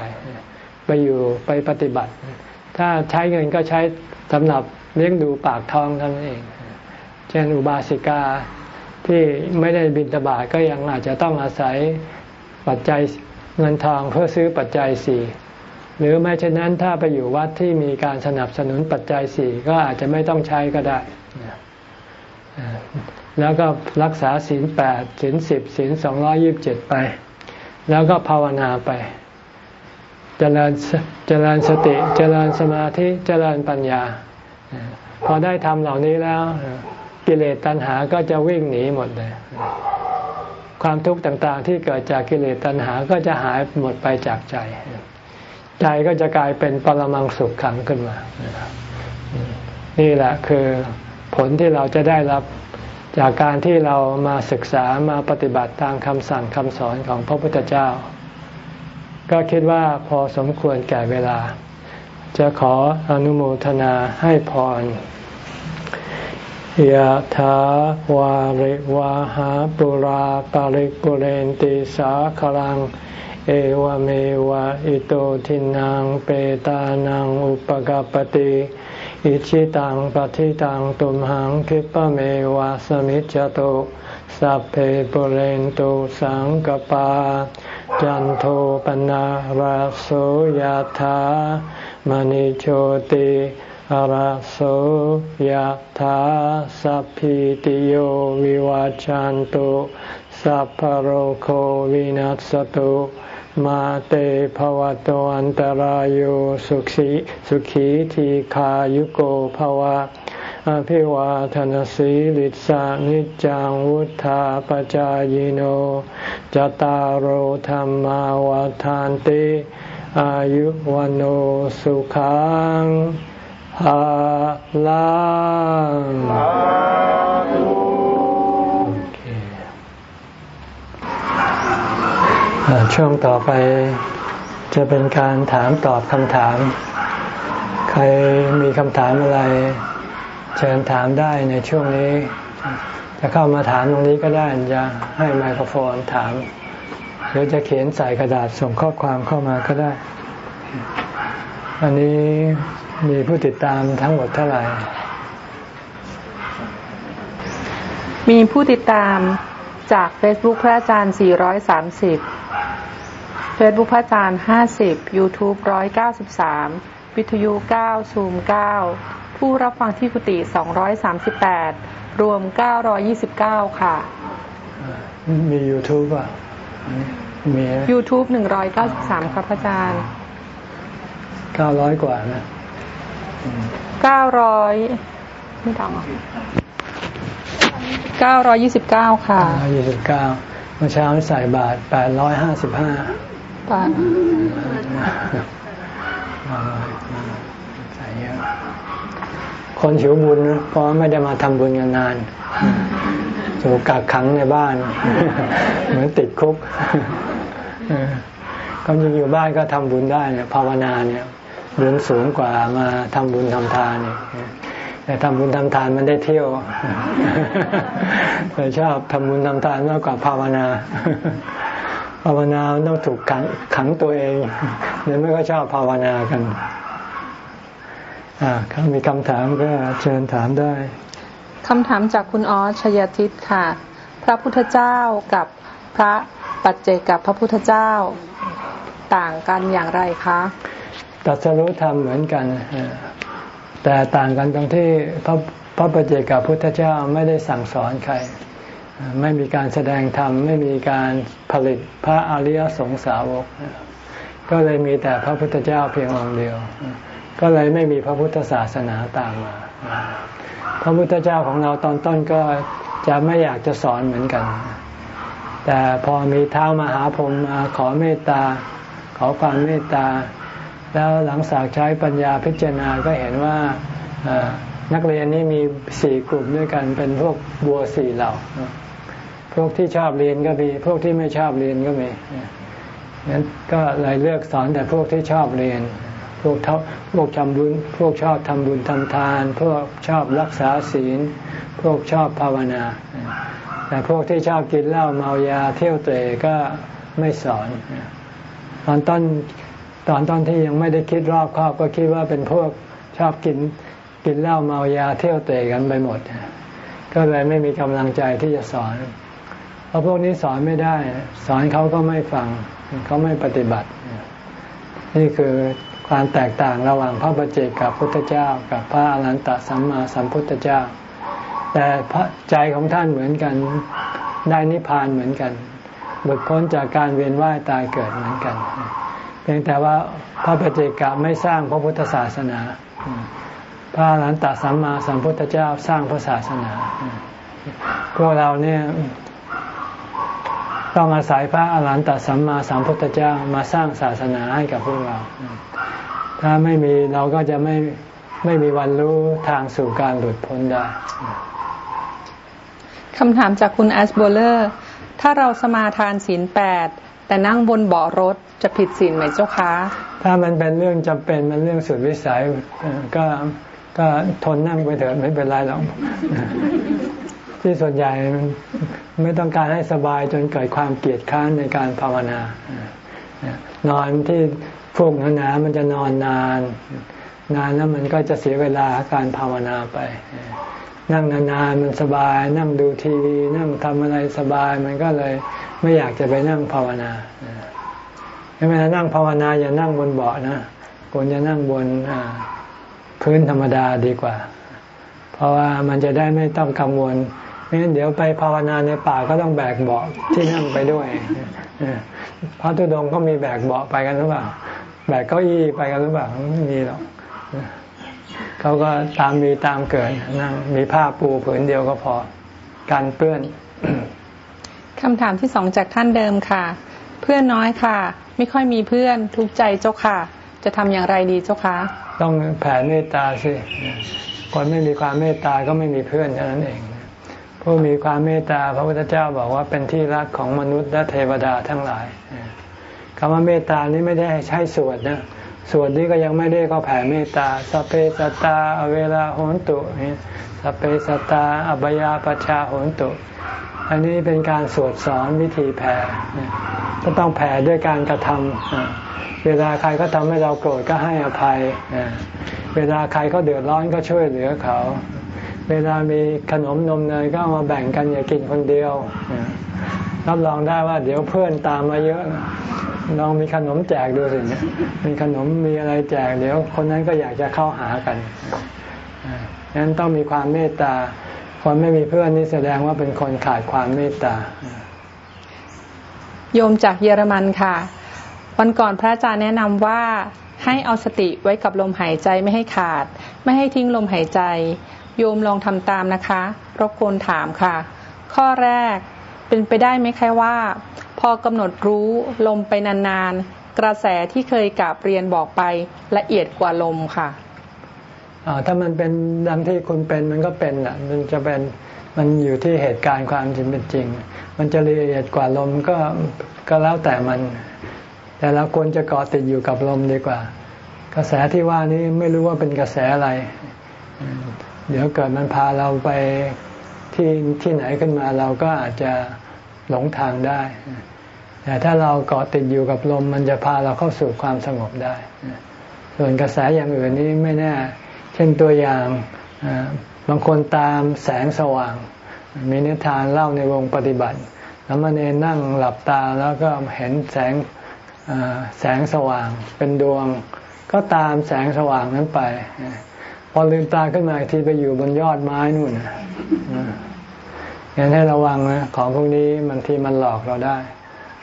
ไปอยู่ไปปฏิบัติ ถ้าใช้เงินก็ใช้สำหรับเลี้ยงดูปากท้องเท่านั้นเอง เช่นอุบาสิกาที่ไม่ได้บินตบาทก็ยังอาจจะต้องอาศัยปัจจัยเงินทองเพื่อซื้อปัจจัยสี่หรือไม่เช่นนั้นถ้าไปอยู่วัดที่มีการสนับสนุนปัจจัยสี่ก็อาจจะไม่ต้องใช้ก็ได้แล้วก็รักษาศีลแปดศีลสิบศีลสองร้อยิบเจ็ดไป แล้วก็ภาวนาไป เจริญเจริญสติ เจริญสมาธิ เจริญปัญญา พอได้ทำเหล่านี้แล้ว กิเลสตัณหาก็จะวิ่งหนีหมดเลย ความทุกข์ต่างๆ ที่เกิดจากกิเลสตัณหาก็จะหายหมดไปจากใจ ใจก็จะกลายเป็นปรมังสุขขังขึ้นมา นี่แหละคือผลที่เราจะได้รับจากการที่เรามาศึกษามาปฏิบัติตามคำสั่งคำสอนของพระพุทธเจ้า ก็คิดว่าพอสมควรแก่เวลา จะขออนุโมทนาให้พรยะถาวาริวาหาปุราปาริกุเรนติสาคลัง เอวเมวะอิโตทินังเปตานังอุปกปติอิชิตังปฏิตังตุมหังคิปะเมวะสมิจจโตสัพเพปุเรนตุสังกปา จันโทปนะราโสยธามณิโชติอาราโสยธาสัพพิติโยวิวาจันตุสัพพโรโควินัสตุมาเตภวะตวันตารโยสุขีสุขีทีขายุโกภวะ อภิวาทนสีลิสานิจังวุธาปจายโนจตารโหธรรมาวาทานติ อายุวันโอสุขังฮาลังช่วงต่อไปจะเป็นการถามตอบคำถาม ใครมีคำถามอะไร เชิญถามได้ในช่วงนี้ จะเข้ามาถามตรงนี้ก็ได้จะให้ไมโครโฟนถามหรือจะเขียนใส่กระดาษส่งข้อความเข้ามาก็ได้อันนี้มีผู้ติดตามทั้งหมดเท่าไหร่ มีผู้ติดตามจาก Facebook พระอาจารย์ 430เฟซบุ๊กพระอาจารย์ห้าสิบยูทูบร้อยเก้าสิบสามวิทยุเก้าซูมเก้า ผู้รับฟังที่กุฏิสองร้อยสามสิบแปดรวมเก้ารอยี่สิบเก้าค่ะ มี YouTube อะมี YouTube หนึ่งร้อยเก้าสิบสามครับอาจารย์เก้าร้อยกว่านะเก้าร้อยไม่ดังอะเก้าร้อยยี่สิบเก้าค่ะยี่สิบเก้าเมื่อเช้าใส่บาทแปดร้อยห้าสิบห้าบาทใส่เยอะ คนหิวบุญนะเพราะไม่ได้มาทำบุญกันนานอยู่กักขังในบ้าน เหมือนติดคุกก็ยิงอยู่บ้านก็ทำบุญได้เนี่ยภาวนาเนี่ยบุญสูงกว่ามาทำบุญทำทานเนี่ยแต่ทำบุญทำทานมันได้เที่ยวแต่ชอบทำบุญทำทานมากกว่าภาวนา ภาวนาต้องถูกขังขังตัวเองเนี่ยไม่ก็ชอบภาวนากัน อ่าเขามีคำถามก็เชิญถามได้คำถามจากคุณออสชยทิตค่ะ พระพุทธเจ้ากับพระปัจเจกับพระพุทธเจ้าต่างกันอย่างไรคะตัดสรุธรรมเหมือนกัน แต่ต่างกันตรงที่พระพระปเจกับพุทธเจ้าไม่ได้สั่งสอนใคร ไม่มีการแสดงธรรม ไม่มีการผลิตพระอริยสงสาวก ก็เลยมีแต่พระพุทธเจ้าเพียงองค์เดียว ก็เลยไม่มีพระพุทธศาสนาตามมา พระพุทธเจ้าของเราตอนต้นก็จะไม่อยากจะสอนเหมือนกัน แต่พอมีเท้ามาหาพรมมาขอเมตตา ขอความเมตตา แล้วหลังจากใช้ปัญญาพิจารณาก็เห็นว่านักเรียนนี่มีสี่กลุ่มด้วยกันเป็นพวกบัวสี่เหล่า พวกที่ชอบเรียนก็มี พวกที่ไม่ชอบเรียนก็มีนั้นก็เลยเลือกสอนแต่พวกที่ชอบเรียน พวกพวกทำบุญ พวกชอบทำบุญทำทาน พวกชอบรักษาศีล พวกชอบภาวนา แต่พวกที่ชอบกินเหล้าเมายาเที่ยวเตะก็ไม่สอน ตอนต้นตอนต้นที่ยังไม่ได้คิดรอบครอบก็คิดว่าเป็นพวกชอบกินกินเหล้าเมายาเที่ยวเตะกันไปหมด ก็เลยไม่มีกำลังใจที่จะสอน เพราะพวกนี้สอนไม่ได้ สอนเขาก็ไม่ฟังเขาไม่ปฏิบัติ นี่คือ ความแตกต่างระหว่างพระบัจเจกับพุทธเจ้า กับพระอรหันตสัมมาสัมพุทธเจ้า แต่พระใจของท่านเหมือนกันได้นิพพานเหมือนกันหลุดพ้นจากการเวียนว่ายตายเกิดเหมือนกัน เพียงแต่ว่าพระปัจเจกไม่สร้างพระพุทธศาสนา พระอรหันตสัมมาสัมพุทธเจ้าสร้างพระศาสนา พวกเราเนี่ย ต้องอาศัยพระอาหารหันตสัมมาสัมพุทธเจ้ามาสร้างศาสนาให้กับพวกเรา ถ้าไม่มีเราก็จะไม่ไม่มีวันรู้ทางสู่การหลุดพ้นได้คำถามจากคุณแอสโบเลอร์ ถ้าเราสมาทานศีลแปดแต่นั่งบนเบาะรถจะผิดศีลไหมเจ้าคะ ถ้ามันเป็นเรื่องจำเป็นมันเรื่องสุดวิสัยก็ก็ทนนั่งไปเถิดไม่เป็นไรหรอก ที่ส่วนใหญ่ไม่ต้องการให้สบายจนเกิดความเกลียดค้านในการภาวนานอนที่พวกหนาๆมันจะนอนนาน นานแล้วมันก็จะเสียเวลาการภาวนาไป นั่งนานๆมันสบาย นั่งดูทีวี นั่งทำอะไรสบาย มันก็เลยไม่อยากจะไปนั่งภาวนาไม่เวลานั่งภาวนาอย่านั่งบนเบาะนะควรจะนั่งบนพื้นธรรมดาดีกว่า เพราะว่ามันจะได้ไม่ต้องกังวล ไม่งั้นเดี๋ยวไปภาวนาในป่าก็ต้องแบกเบาะที่นั่งไปด้วยพระตุดงก็มีแบกเบาะไปกันหรือเปล่า แบกเก้าอี้ไปกันหรือเปล่าไม่มีหรอกเขาก็ตามมีตามเกิดนั่งมีผ้าปูผืนเดียวก็พอการเปื้อนคำถามที่สองจากท่านเดิมค่ะ เพื่อนน้อยค่ะ ไม่ค่อยมีเพื่อนทุกใจเจ้าค่ะ จะทำอย่างไรดีเจ้าคะต้องแผ่เมตตาสิคนไม่มีความเมตตาก็ไม่มีเพื่อนเท่านั้นเอง ผู้มีความเมตตาพระพุทธเจ้าบอกว่าเป็นที่รักของมนุษย์และเทวดาทั้งหลายคำว่าเมตตานี้ไม่ได้ใช้สวดนะสวดนี้ก็ยังไม่ได้ก็แผ่เมตตาสเปสตาอเวลาโหนตุสเปสตาอบยาปชาโหนตุ อันนี้เป็นการสวดสอนวิธีแผ่ก็ต้องแผ่ด้วยการกระทำเวลาใครก็ทำให้เราโกรธก็ให้อภัย เวลาใครเขาเดือดร้อนก็ช่วยเหลือเขา เวลามีขนมนมเนยก็เอามาแบ่งกันอย่ากินคนเดียวรับรองได้ว่าเดี๋ยวเพื่อนตามมาเยอะลองมีขนมแจกดูสิมีขนมมีอะไรแจก เดี๋ยวคนนั้นก็อยากจะเข้าหากันนั้นต้องมีความเมตตา คนไม่มีเพื่อนนี่แสดงว่าเป็นคนขาดความเมตตา โยมจากเยอรมันค่ะ วันก่อนพระอาจารย์แนะนำว่าให้เอาสติไว้กับลมหายใจไม่ให้ขาด ไม่ให้ทิ้งลมหายใจ โยมลองทำตามนะคะ รบกวนถามค่ะ ข้อแรกเป็นไปได้ไหมคะว่า พอกำหนดรู้ลมไปนานๆ กระแสที่เคยกาบเรียนบอกไปละเอียดกว่าลมค่ะถ้ามันเป็นดังที่คุณเป็นมันก็เป็นอะมันจะเป็นมันอยู่ที่เหตุการณ์ความจริงเป็นจริง มันจะละเอียดกว่าลมก็ก็แล้วแต่มัน แต่เราควรจะเกาะติดอยู่กับลมดีกว่า กระแสที่ว่านี้ไม่รู้ว่าเป็นกระแสอะไร เดี๋ยวเกิดมันพาเราไปที่ที่ไหนขึ้นมาเราก็อาจจะหลงทางได้ แต่ถ้าเราเกาะติดอยู่กับลม มันจะพาเราเข้าสู่ความสงบได้ ส่วนกระแสอย่างอื่นนี้ไม่แน่ เช่นตัวอย่างบางคนตามแสงสว่าง มีนิทานเล่าในวงปฏิบัติ แล้วมันเองนั่งหลับตาแล้วก็เห็นแสงแสงสว่างเป็นดวง ก็ตามแสงสว่างนั้นไป พอลืมตาขึ้นมาทีไปอยู่บนยอดไม้นู่นงั้นให้ระวังนะของพวกนี้บางทีมันหลอกเราได้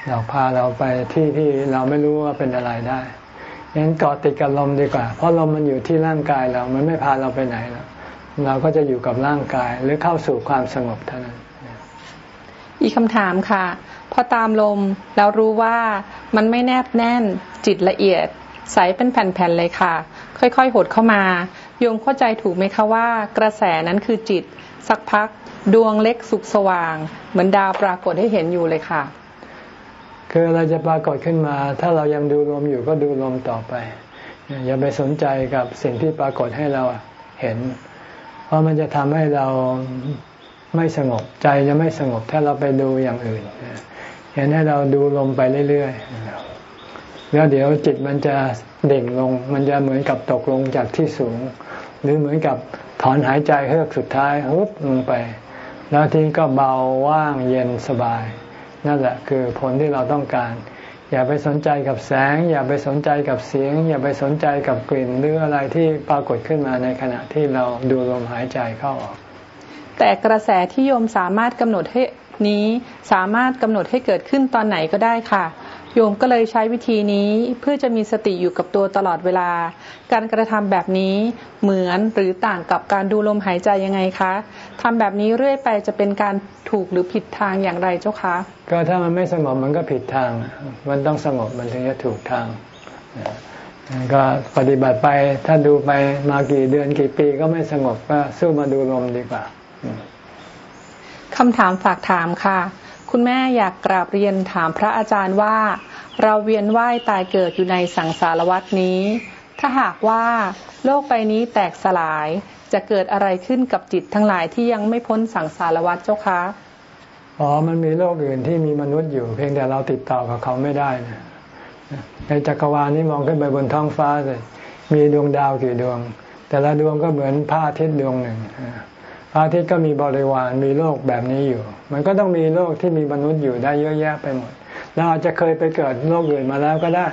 เราพาเราไปที่ที่เราไม่รู้ว่าเป็นอะไรได้งั้นเกาะติดกับลมดีกว่า เพราะลมมันอยู่ที่ร่างกายเรา มันไม่พาเราไปไหนแล้วเราก็จะอยู่กับร่างกายหรือเข้าสู่ความสงบเท่านั้น อีกคำถามค่ะ พอตามลมแล้วรู้ว่ามันไม่แนบแน่นจิตละเอียด ใสเป็นแผ่นๆเลยค่ะ ค่อยๆ หดเข้ามา โยมเข้าใจถูกไหมคะว่ากระแสนั้นคือจิต สักพักดวงเล็กสุกสว่าง เหมือนดาวปรากฏให้เห็นอยู่เลยค่ะ คือเราจะปรากฏขึ้นมา ถ้าเรายังดูลมอยู่ก็ดูลมต่อไป อย่าไปสนใจกับสิ่งที่ปรากฏให้เราเห็น เพราะมันจะทำให้เราไม่สงบใจจะไม่สงบถ้าเราไปดูอย่างอื่นเห็นให้เราดูลมไปเรื่อยๆ แล้วเดี๋ยวจิตมันจะเด่งลง มันจะเหมือนกับตกลงจากที่สูง หรือเหมือนกับถอนหายใจเฮือกสุดท้ายฮุบลงไป แล้วทีก็เบาว่างเย็นสบาย นั่นแหละคือผลที่เราต้องการ อย่าไปสนใจกับแสง อย่าไปสนใจกับเสียง อย่าไปสนใจกับกลิ่นหรืออะไรที่ปรากฏขึ้นมาในขณะที่เราดูลมหายใจเข้าออก แต่กระแสที่โยมสามารถกำหนดให้นี้สามารถกำหนดให้เกิดขึ้นตอนไหนก็ได้ค่ะ โยมก็เลยใช้วิธีนี้เพื่อจะมีสติอยู่กับตัวตลอดเวลา การกระทำแบบนี้เหมือนหรือต่างกับการดูลมหายใจยังไงคะทำแบบนี้เรื่อยไปจะเป็นการถูกหรือผิดทางอย่างไรเจ้าคะ ก็ถ้ามันไม่สงบมันก็ผิดทาง มันต้องสงบมันถึงจะถูกทางก็ปฏิบัติไปถ้าดูไปมากี่เดือนกี่ปีก็ไม่สงบก็สู้มาดูลมดีกว่าคำถามฝากถามค่ะ คุณแม่อยากกราบเรียนถามพระอาจารย์ว่า เราเวียนว่ายตายเกิดอยู่ในสังสารวัตนี้ ถ้าหากว่าโลกใบนี้แตกสลายจะเกิดอะไรขึ้นกับจิตทั้งหลายที่ยังไม่พ้นสังสารวัตเจ้าคะอ๋อมันมีโลกอื่นที่มีมนุษย์อยู่ เพียงแต่เราติดต่อกับเขาไม่ได้นะในจักรวาลนี้มองขึ้นไปบนท้องฟ้าเลยมีดวงดาวกี่ดวง แต่ละดวงก็เหมือนพระอาทิตย์ดวงหนึ่ง ระอาทิตย์ก็มีบริวารมีโลกแบบนี้อยู่ มันก็ต้องมีโลกที่มีมนุษย์อยู่ได้เยอะแยะไปหมดเราอาจจะเคยไปเกิดโลกอื่นมาแล้วก็ได้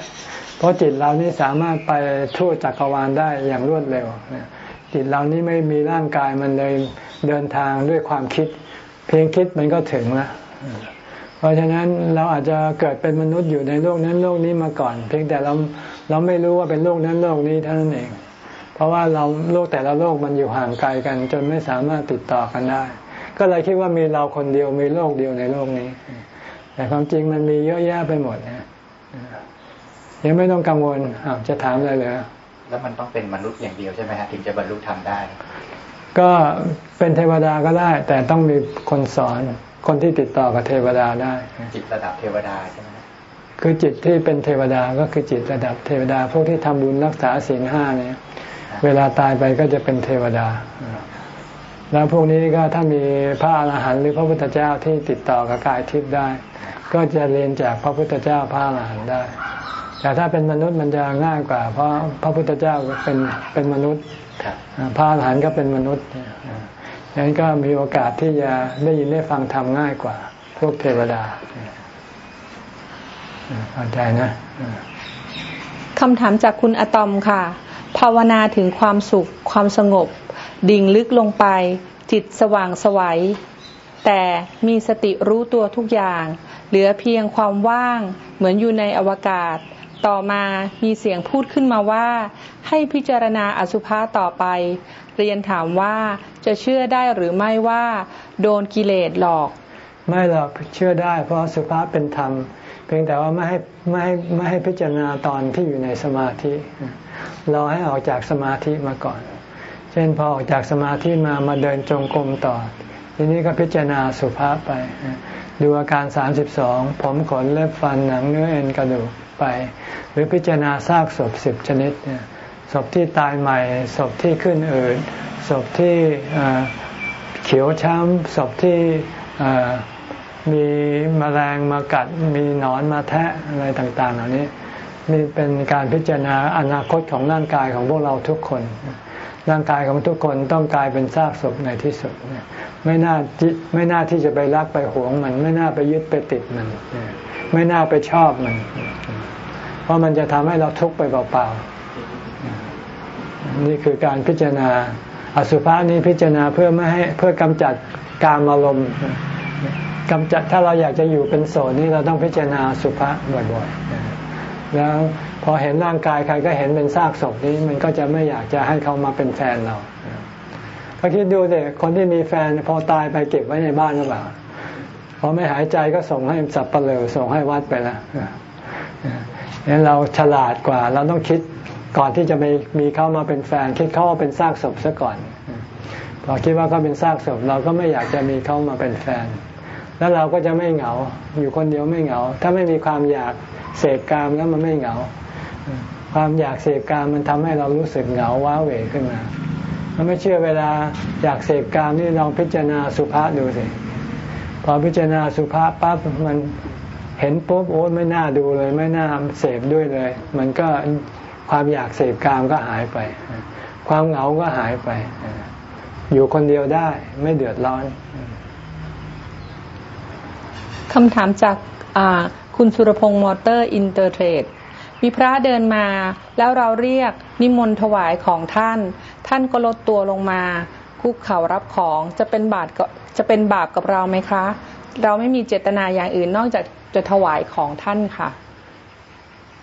เพราะจิตเรานี่สามารถไปทั่วจักรวาลได้อย่างรวดเร็วจิตเรานี่ไม่มีร่างกายมันเลยเดินทางด้วยความคิด เพียงคิดมันก็ถึงแล้วเพราะฉะนั้นเราอาจจะเกิดเป็นมนุษย์อยู่ในโลกนั้นโลกนี้มาก่อน เพียงแต่เราเราไม่รู้ว่าเป็นโลกนั้นโลกนี้เท่านั้นเอง ราะว่าเราโลกแต่ละโลกมันอยู่ห่างไกลกัน จนไม่สามารถติดต่อกันได้ ก็เลยคิดว่ามีเราคนเดียวมีโลกเดียวในโลกนี้ แต่ความจริงมันมีเยอะแยะไปหมดนะยังไม่ต้องกังวลจะถามอะไรเลยแล้วมันต้องเป็นมนุษย์อย่างเดียวใช่ไหมฮะถึงจะบรรลุธรรมได้ ก็เป็นเทวดาก็ได้ แต่ต้องมีคนสอนคนที่ติดต่อกับเทวดาได้ จิตระดับเทวดาใช่ไหมคือจิตที่เป็นเทวดาก็คือจิตระดับเทวดา พวกที่ทำบุญรักษาศีลห้าเนี่ย เวลาตายไปก็จะเป็นเทวดา แล้วพวกนี้ก็ถ้ามีพระอรหันต์หรือพระพุทธเจ้าที่ติดต่อกับกายทิพย์ได้ ก็จะเรียนจากพระพุทธเจ้าพระอรหันต์ได้ แต่ถ้าเป็นมนุษย์มันจะง่ายกว่า เพราะพระพุทธเจ้าเป็นเป็นมนุษย์พระอรหันต์ก็เป็นมนุษย์ดังนั้นก็มีโอกาสที่จะได้ยินได้ฟังธรรมง่ายกว่า พวกเทวดาเข้าใจนะคำถามจากคุณอะตอมค่ะ ภาวนาถึงความสุข ความสงบ ดิ่งลึกลงไป จิตสว่างสวัยแต่มีสติรู้ตัวทุกอย่าง เหลือเพียงความว่างเหมือนอยู่ในอวกาศ ต่อมามีเสียงพูดขึ้นมาว่า ให้พิจารณาอสุภะต่อไป เรียนถามว่าจะเชื่อได้หรือไม่ว่า โดนกิเลสหลอก ไม่หรอกเชื่อได้ เพราะสุภาพเป็นธรรม เพียงแต่ว่าไม่ให้ไม่ให้ไม่ให้พิจารณาตอนที่อยู่ในสมาธิ รอให้ออกจากสมาธิมาก่อน เช่นพอออกจากสมาธิมามาเดินจงกรมต่อ ทีนี้ก็พิจารณาสุภาพไป ดูอาการสามสิบสองผมขนเล็บฟันหนังเนื้อเอ็นกระดูกไป หรือพิจารณาซากศพสิบชนิดศพที่ตายใหม่ศพที่ขึ้นอืดศพที่เขียวช้ำศพที่มีมแมลงมากัดมีหนอนมาแทะอะไรต่าง ๆ เหล่านี้ นี่เป็นการพิจารณาอนาคตของร่างกายของพวกเราทุกคน ร่างกายของทุกคนต้องกลายเป็นซากศพในที่สุดไม่น่าไม่น่าที่จะไปรักไปหวงมัน ไม่น่าไปยึดไปติดมัน ไม่น่าไปชอบมัน เพราะมันจะทำให้เราทุกข์ไปเปล่าๆนี่คือการพิจารณา อสุภะนี้พิจารณาเพื่อไม่ให้เพื่อกำจัดการอารมณ์กำจัดถ้าเราอยากจะอยู่เป็นโสดนี่เราต้องพิจารณาสุภาษบ่อยๆ แล้วพอเห็นร่างกายใครก็เห็นเป็นซากศพนี้มันก็จะไม่อยากจะให้เขามาเป็นแฟนเราก็คิดดูเด็กคนที่มีแฟนพอตายไปเก็บไว้ในบ้านหรือเปล่าพอไม่หายใจก็ส่งให้สับปะเลอส่งให้วัดไปแล้วนี่เราฉลาดกว่า เราต้องคิดก่อนที่จะไปมีเขามาเป็นแฟน คิดเขาว่าเป็นซากศพซะก่อนพอคิดว่าเขาเป็นซากศพเราก็ไม่อยากจะมีเขามาเป็นแฟน แล้วเราก็จะไม่เหงา อยู่คนเดียวไม่เหงา ถ้าไม่มีความอยาก เสพกามแล้วมันไม่เหงา ความอยากเสพกามมันทำให้เรารู้สึกเหงาว้าเหวขึ้นมาถ้าไม่เชื่อเวลาอยากเสพกามนี่ลองพิจารณาสุภาษดูสิพอพิจารณาสุภาษปั๊บมันเห็นปุ๊บโอ้ไม่น่าดูเลย ไม่น่าเสพด้วยเลย มันก็ความอยากเสพกามก็หายไป ความเหงาก็หายไป อยู่คนเดียวได้ไม่เดือดร้อนคำถามจาก คุณสุรพงษ์มอเตอร์อินเตอร์เทรดมีพระเดินมา แล้วเราเรียกนิมนต์ถวายของท่าน ท่านก็ลดตัวลงมา คุกเข่ารับของจะเป็นบาปจะเป็นบาปกับเราไหมคะ เราไม่มีเจตนาอย่างอื่นนอกจากจะถวายของท่านค่ะ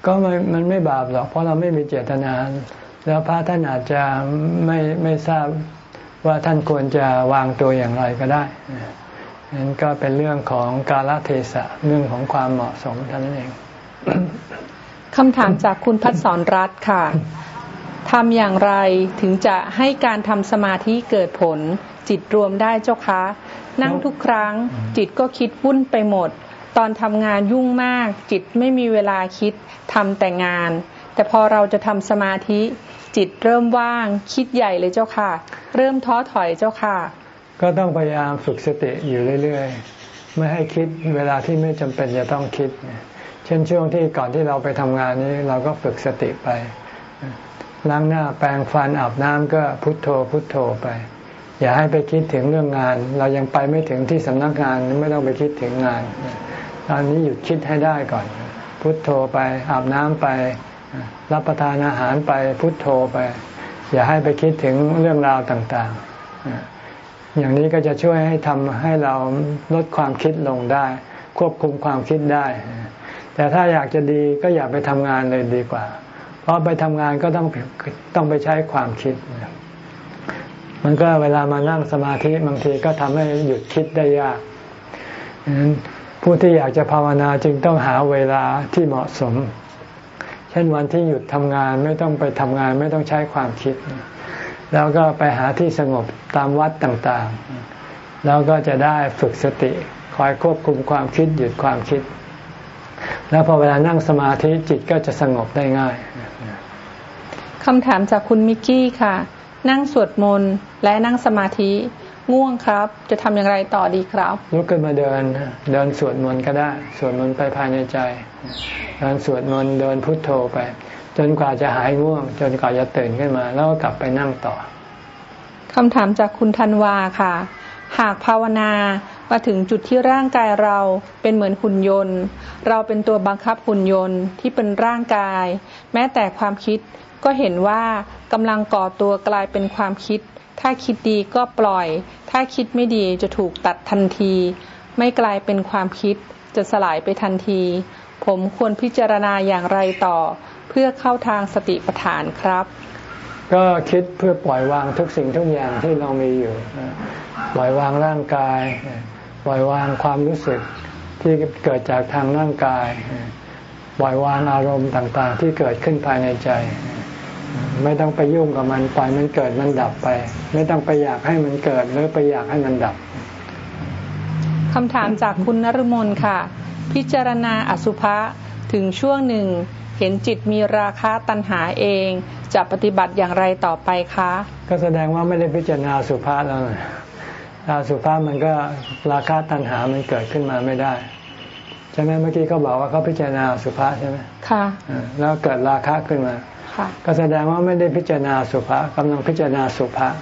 ก็มันมันไม่บาปหรอก เพราะเราไม่มีเจตนา แล้วพระท่านอาจจะไม่ไม่ทราบว่าท่านควรจะวางตัวอย่างไรก็ได้ นั้นก็เป็นเรื่องของกาลเทศะเรื่องของความเหมาะสมเท่านั้นเองคำถามจากคุณพัฒสอนรัตค่ะทำอย่างไรถึงจะให้การทำสมาธิเกิดผล จิตรวมได้เจ้าคะ นั่งทุกครั้ง จิตก็คิดวุ่นไปหมด ตอนทำงานยุ่งมาก จิตไม่มีเวลาคิดทำแต่งาน แต่พอเราจะทำสมาธิ จิตเริ่มว่าง คิดใหญ่เลยเจ้าค่ะ เริ่มท้อถอยเจ้าค่ะ ก็ต้องพยายามฝึกสติอยู่เรื่อยๆ ไม่ให้คิดเวลาที่ไม่จำเป็นจะต้องคิด เช่นช่วงที่ก่อนที่เราไปทำงานนี้เราก็ฝึกสติไป ล้างหน้าแปรงฟันอาบน้ำก็พุทโธพุทโธไป อย่าให้ไปคิดถึงเรื่องงาน เรายังไปไม่ถึงที่สำนักงานไม่ต้องไปคิดถึงงาน ตอนนี้หยุดคิดให้ได้ก่อน พุทโธไปอาบน้ำไป รับประทานอาหารไปพุทโธไป อย่าให้ไปคิดถึงเรื่องราวต่างๆ อย่างนี้ก็จะช่วยให้ทำให้เราลดความคิดลงได้ ควบคุมความคิดได้ แต่ถ้าอยากจะดีก็อย่าไปทำงานเลยดีกว่า เพราะไปทำงานก็ต้องต้องไปใช้ความคิด มันก็เวลามานั่งสมาธิบางทีก็ทำให้หยุดคิดได้ยากนั้นผู้ที่อยากจะภาวนาจึงต้องหาเวลาที่เหมาะสม เช่นวันที่หยุดทำงานไม่ต้องไปทำงานไม่ต้องใช้ความคิด แล้วก็ไปหาที่สงบตามวัดต่างๆ แล้วก็จะได้ฝึกสติคอยควบคุมความคิดหยุดความคิด แล้วพอเวลานั่งสมาธิจิตก็จะสงบได้ง่ายคำถามจากคุณมิกกี้ค่ะ นั่งสวดมนต์และนั่งสมาธิง่วงครับ จะทำอย่างไรต่อดีครับลุกขึ้นมาเดิน เดินสวดมนต์ก็ได้ สวดมนต์ไปภายในใจเดินสวดมนต์เดินพุทโธไป จนกว่าจะหายง่วง จนกว่าจะตื่นขึ้นมา แล้วก็กลับไปนั่งต่อคำถามจากคุณธันวาค่ะ หากภาวนามาถึงจุดที่ร่างกายเราเป็นเหมือนหุ่นยนต์ เราเป็นตัวบังคับหุ่นยนต์ที่เป็นร่างกาย แม้แต่ความคิดก็เห็นว่ากำลังก่อตัวกลายเป็นความคิด ถ้าคิดดีก็ปล่อย ถ้าคิดไม่ดีจะถูกตัดทันที ไม่กลายเป็นความคิดจะสลายไปทันที ผมควรพิจารณาอย่างไรต่อ เพื่อเข้าทางสติปัฏฐานครับ ก็คิดเพื่อปล่อยวางทุกสิ่งทุกอย่างที่เรามีอยู่ ปล่อยวางร่างกาย ปล่อยวางความรู้สึกที่เกิดจากทางร่างกาย ปล่อยวางอารมณ์ต่างๆ ที่เกิดขึ้นภายในใจ ไม่ต้องไปยุ่งกับมันปล่อยมันเกิดมันดับไป ไม่ต้องไปอยากให้มันเกิดหรือไปอยากให้มันดับคำถามจากคุณนรมนค่ะ พิจารณาอสุภะถึงช่วงหนึ่ง เห็นจิตมีราคะตัณหาเอง จะปฏิบัติอย่างไรต่อไปคะ ก็แสดงว่าไม่ได้พิจารณาสุภาษแล้วอาสุภาษมันก็ราคะตัณหามันเกิดขึ้นมาไม่ได้ใช่ไหมเมื่อกี้เขาบอกว่าเขาพิจารณาสุภาษใช่ไหมค่ะแล้วเกิดราคะขึ้นมาก็แสดงว่าไม่ได้พิจารณาสุภาษกำลังพิจารณาสุภาษ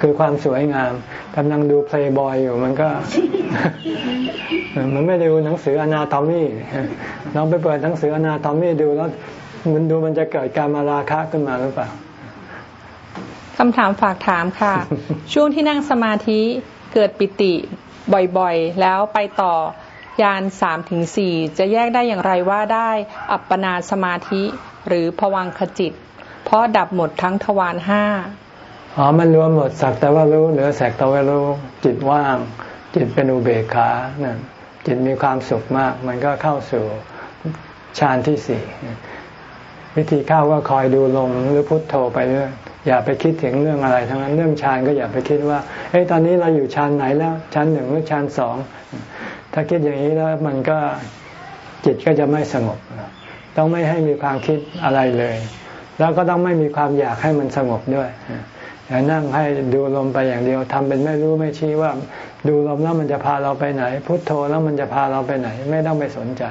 คือความสวยงามกำลังดูเพลย์บอยอยู่มันก็ มันไม่ได้ดูหนังสืออนาโตมีลองไปเปิดหนังสืออนาโตมีดูแล้วมันดูมันจะเกิดการมาราคะขึ้นมาหรือเปล่าคำถามฝากถามค่ะ ช่วงที่นั่งสมาธิเกิดปิติบ่อยๆ แล้วไปต่อยานสามถึงสี่จะแยกได้อย่างไรว่าได้อัปปนาสมาธิหรือผวังขจิต เพราะดับหมดทั้งทวารห้า อ๋อมันรวมหมดสักแต่ว่ารู้เหลือแสกแต่ว่ารู้จิตว่าง จิตเป็นอุเบกขานั่นจิตมีความสุขมาก มันก็เข้าสู่ฌานที่สี่วิธีเข้าก็คอยดูลมหรือพุทโธไปเรื่อยอย่าไปคิดถึงเรื่องอะไรทั้งนั้นเรื่องฌานก็อย่าไปคิดว่าเฮ้ยตอนนี้เราอยู่ฌานไหนแล้วฌานหนึ่งหรือฌานสองถ้าคิดอย่างนี้แล้วมันก็จิตก็จะไม่สงบ ต้องไม่ให้มีความคิดอะไรเลย แล้วก็ต้องไม่มีความอยากให้มันสงบด้วย อย่านั่งให้ดูลมไปอย่างเดียวทำเป็นไม่รู้ไม่ชี้ว่า ดูลมแล้วมันจะพาเราไปไหน พุทโธแล้วมันจะพาเราไปไหน ไม่ต้องไปสนใจ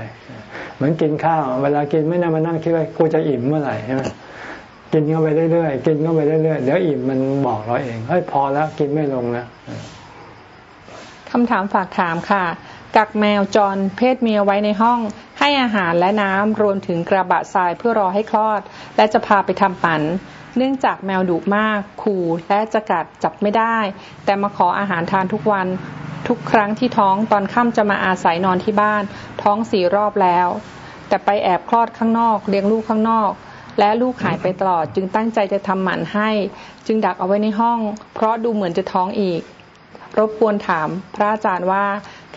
เหมือนกินข้าว เวลากินไม่น่ามานั่งคิดว่ากูจะอิ่มเมื่อไหร่ใช่ไหมกินเข้าไปเรื่อยๆกินเข้าไปเรื่อยๆเดี๋ยวอิ่มมันบอกเราเองเฮ้ยพอแล้วกินไม่ลงแล้วคำถามฝากถามค่ะ กักแมวจรเพศเมียไว้ในห้อง ให้อาหารและน้ำรวมถึงกระบะทรายเพื่อรอให้คลอด และจะพาไปทำปัน เนื่องจากแมวดุมากขู่และจะกัดจับไม่ได้ แต่มาขออาหารทานทุกวัน ทุกครั้งที่ท้องตอนค่ำจะมาอาศัยนอนที่บ้าน ท้องสี่รอบแล้ว แต่ไปแอบคลอดข้างนอก เลี้ยงลูกข้างนอก และลูกหายไปตลอด จึงตั้งใจจะทำหมันให้ จึงดักเอาไว้ในห้อง เพราะดูเหมือนจะท้องอีก รบกวนถาม พระอาจารย์ว่า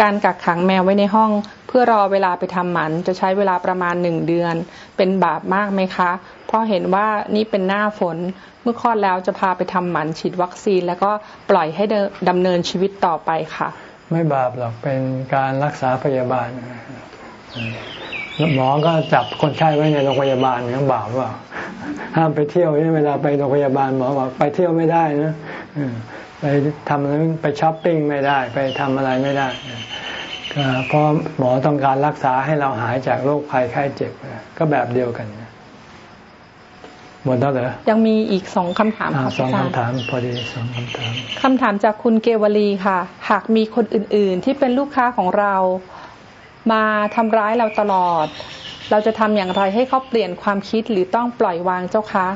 การกักขังแมวไว้ในห้อง เพื่อรอเวลาไปทำหมันจะใช้เวลาประมาณหนึ่งเดือน เป็นบาปมากไหมคะ ราะเห็นว่านี่เป็นหน้าฝน เมื่อคลอดแล้วจะพาไปทำหมันฉีดวัคซีน แล้วก็ปล่อยให้ดำเนินชีวิตต่อไปค่ะ ไม่บาปหรอกเป็นการรักษาพยาบาลหมอก็จับคนไข้ไว้ในโรงพยาบาลยังบาปว่าห้ามไปเที่ยวเวลาไปโรงพยาบาลหมอบอกไปเที่ยวไม่ได้นะไปทำอะไรไปช้อปปิ้งไม่ได้ ไปทำอะไรไม่ได้ก็เพราะหมอต้องการรักษาให้เราหายจากโรคภัยไข้เจ็บ ก็แบบเดียวกัน หมดแล้วเหรอ ยังมีอีกสองคำถามค่ะสองคำถาม พอดีสองคำถามคำถามจากคุณเกวลีค่ะ หากมีคนอื่น ๆ ที่เป็นลูกค้าของเรามาทำร้ายเราตลอด เราจะทำอย่างไรให้เขาเปลี่ยนความคิดหรือต้องปล่อยวางเจ้าคะ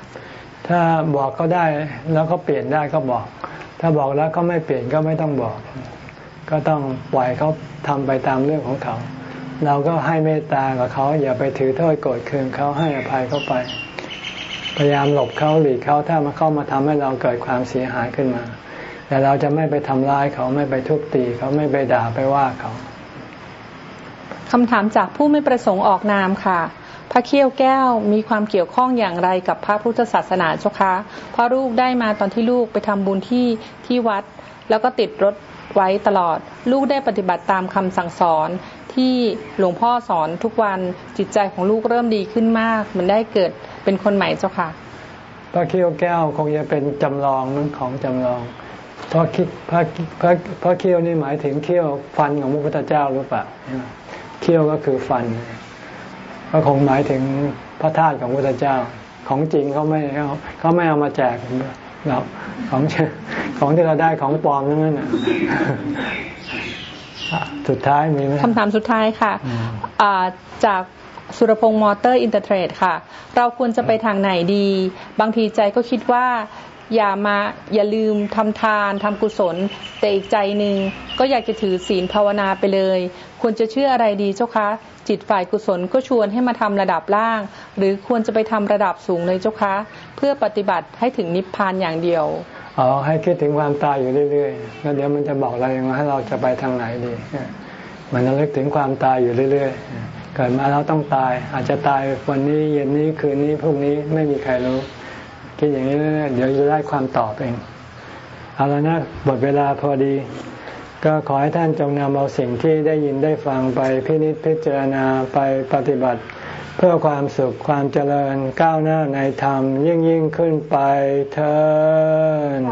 ถ้าบอกเขาได้แล้วเขาเปลี่ยนได้ก็บอก ถ้าบอกแล้วก็ไม่เปลี่ยนก็ไม่ต้องบอก ก็ต้องปล่อยเขาทำไปตามเรื่องของเขา เราก็ให้เมตตากับเขาอย่าไปถือโทษโกรธเคืองเขาให้อภัยเขาไป พยายามหลบเขาหลีกเขาถ้ามาเข้ามาทำให้เราเกิดความเสียหายขึ้นมา แต่เราจะไม่ไปทำร้ายเขาไม่ไปทุบตีเขาไม่ไปด่าไปว่าเขาคำถามจากผู้ไม่ประสงค์ออกนามค่ะ พระเขี้ยวแก้วมีความเกี่ยวข้องอย่างไรกับพระพุทธศาสนาเจ้าคะเพราะลูกได้มาตอนที่ลูกไปทำบุญที่ที่วัด แล้วก็ติดรถไว้ตลอด ลูกได้ปฏิบัติตามคำสั่งสอนที่หลวงพ่อสอนทุกวันจิตใจของลูกเริ่มดีขึ้นมาก มันได้เกิด เป็นคนใหม่เจ้าค่ะพระเขี้ยวแก้วคงจะเป็นจำลองนั้นของจำลองเพราะคิดพระพระพระเขี้ยวนี่หมายถึงเขี้ยวฟันของพระพุทธเจ้าหรือเปล่าเขี้ยวก็คือฟัน ก็คงหมายถึงพระธาตุของพระเจ้า ของจริงเขาไม่เขาเขาไม่เอามาแจกเราของของที่เราได้ของปลอมนั่นน่ะสุดท้ายมีไหมคำถามสุดท้ายค่ะจาก สุรพงษ์มอเตอร์อินเตอร์เทรดค่ะ เราควรจะไปทางไหนดี บางทีใจก็คิดว่าอย่ามาอย่าลืมทำทานทำกุศล แต่อีกใจหนึ่งก็อยากจะถือศีลภาวนาไปเลย ควรจะเชื่ออะไรดีเจ้าคะ จิตฝ่ายกุศลก็ชวนให้มาทำระดับล่าง หรือควรจะไปทำระดับสูงเลยเจ้าคะ เพื่อปฏิบัติให้ถึงนิพพานอย่างเดียวอ๋อให้คิดถึงความตายอยู่เรื่อยๆแล้วเดี๋ยวมันจะบอกเราเองว่าให้เราจะไปทางไหนดีมันระลึกถึงความตายอยู่เรื่อยๆ เกิดมาเราต้องตาย อาจจะตายวันนี้เย็นนี้คืนนี้พรุ่งนี้ไม่มีใครรู้ คิดอย่างนี้เรื่อยๆเดี๋ยวจะได้ความตอบเองเอาแล้วนะหมดเวลาพอดี ก็ขอให้ท่านจงนำเอาสิ่งที่ได้ยินได้ฟังไปพินิจพิจารณาไปปฏิบัติ เพื่อความสุขความเจริญก้าวหน้าในธรรมยิ่งยิ่งขึ้นไปเถิด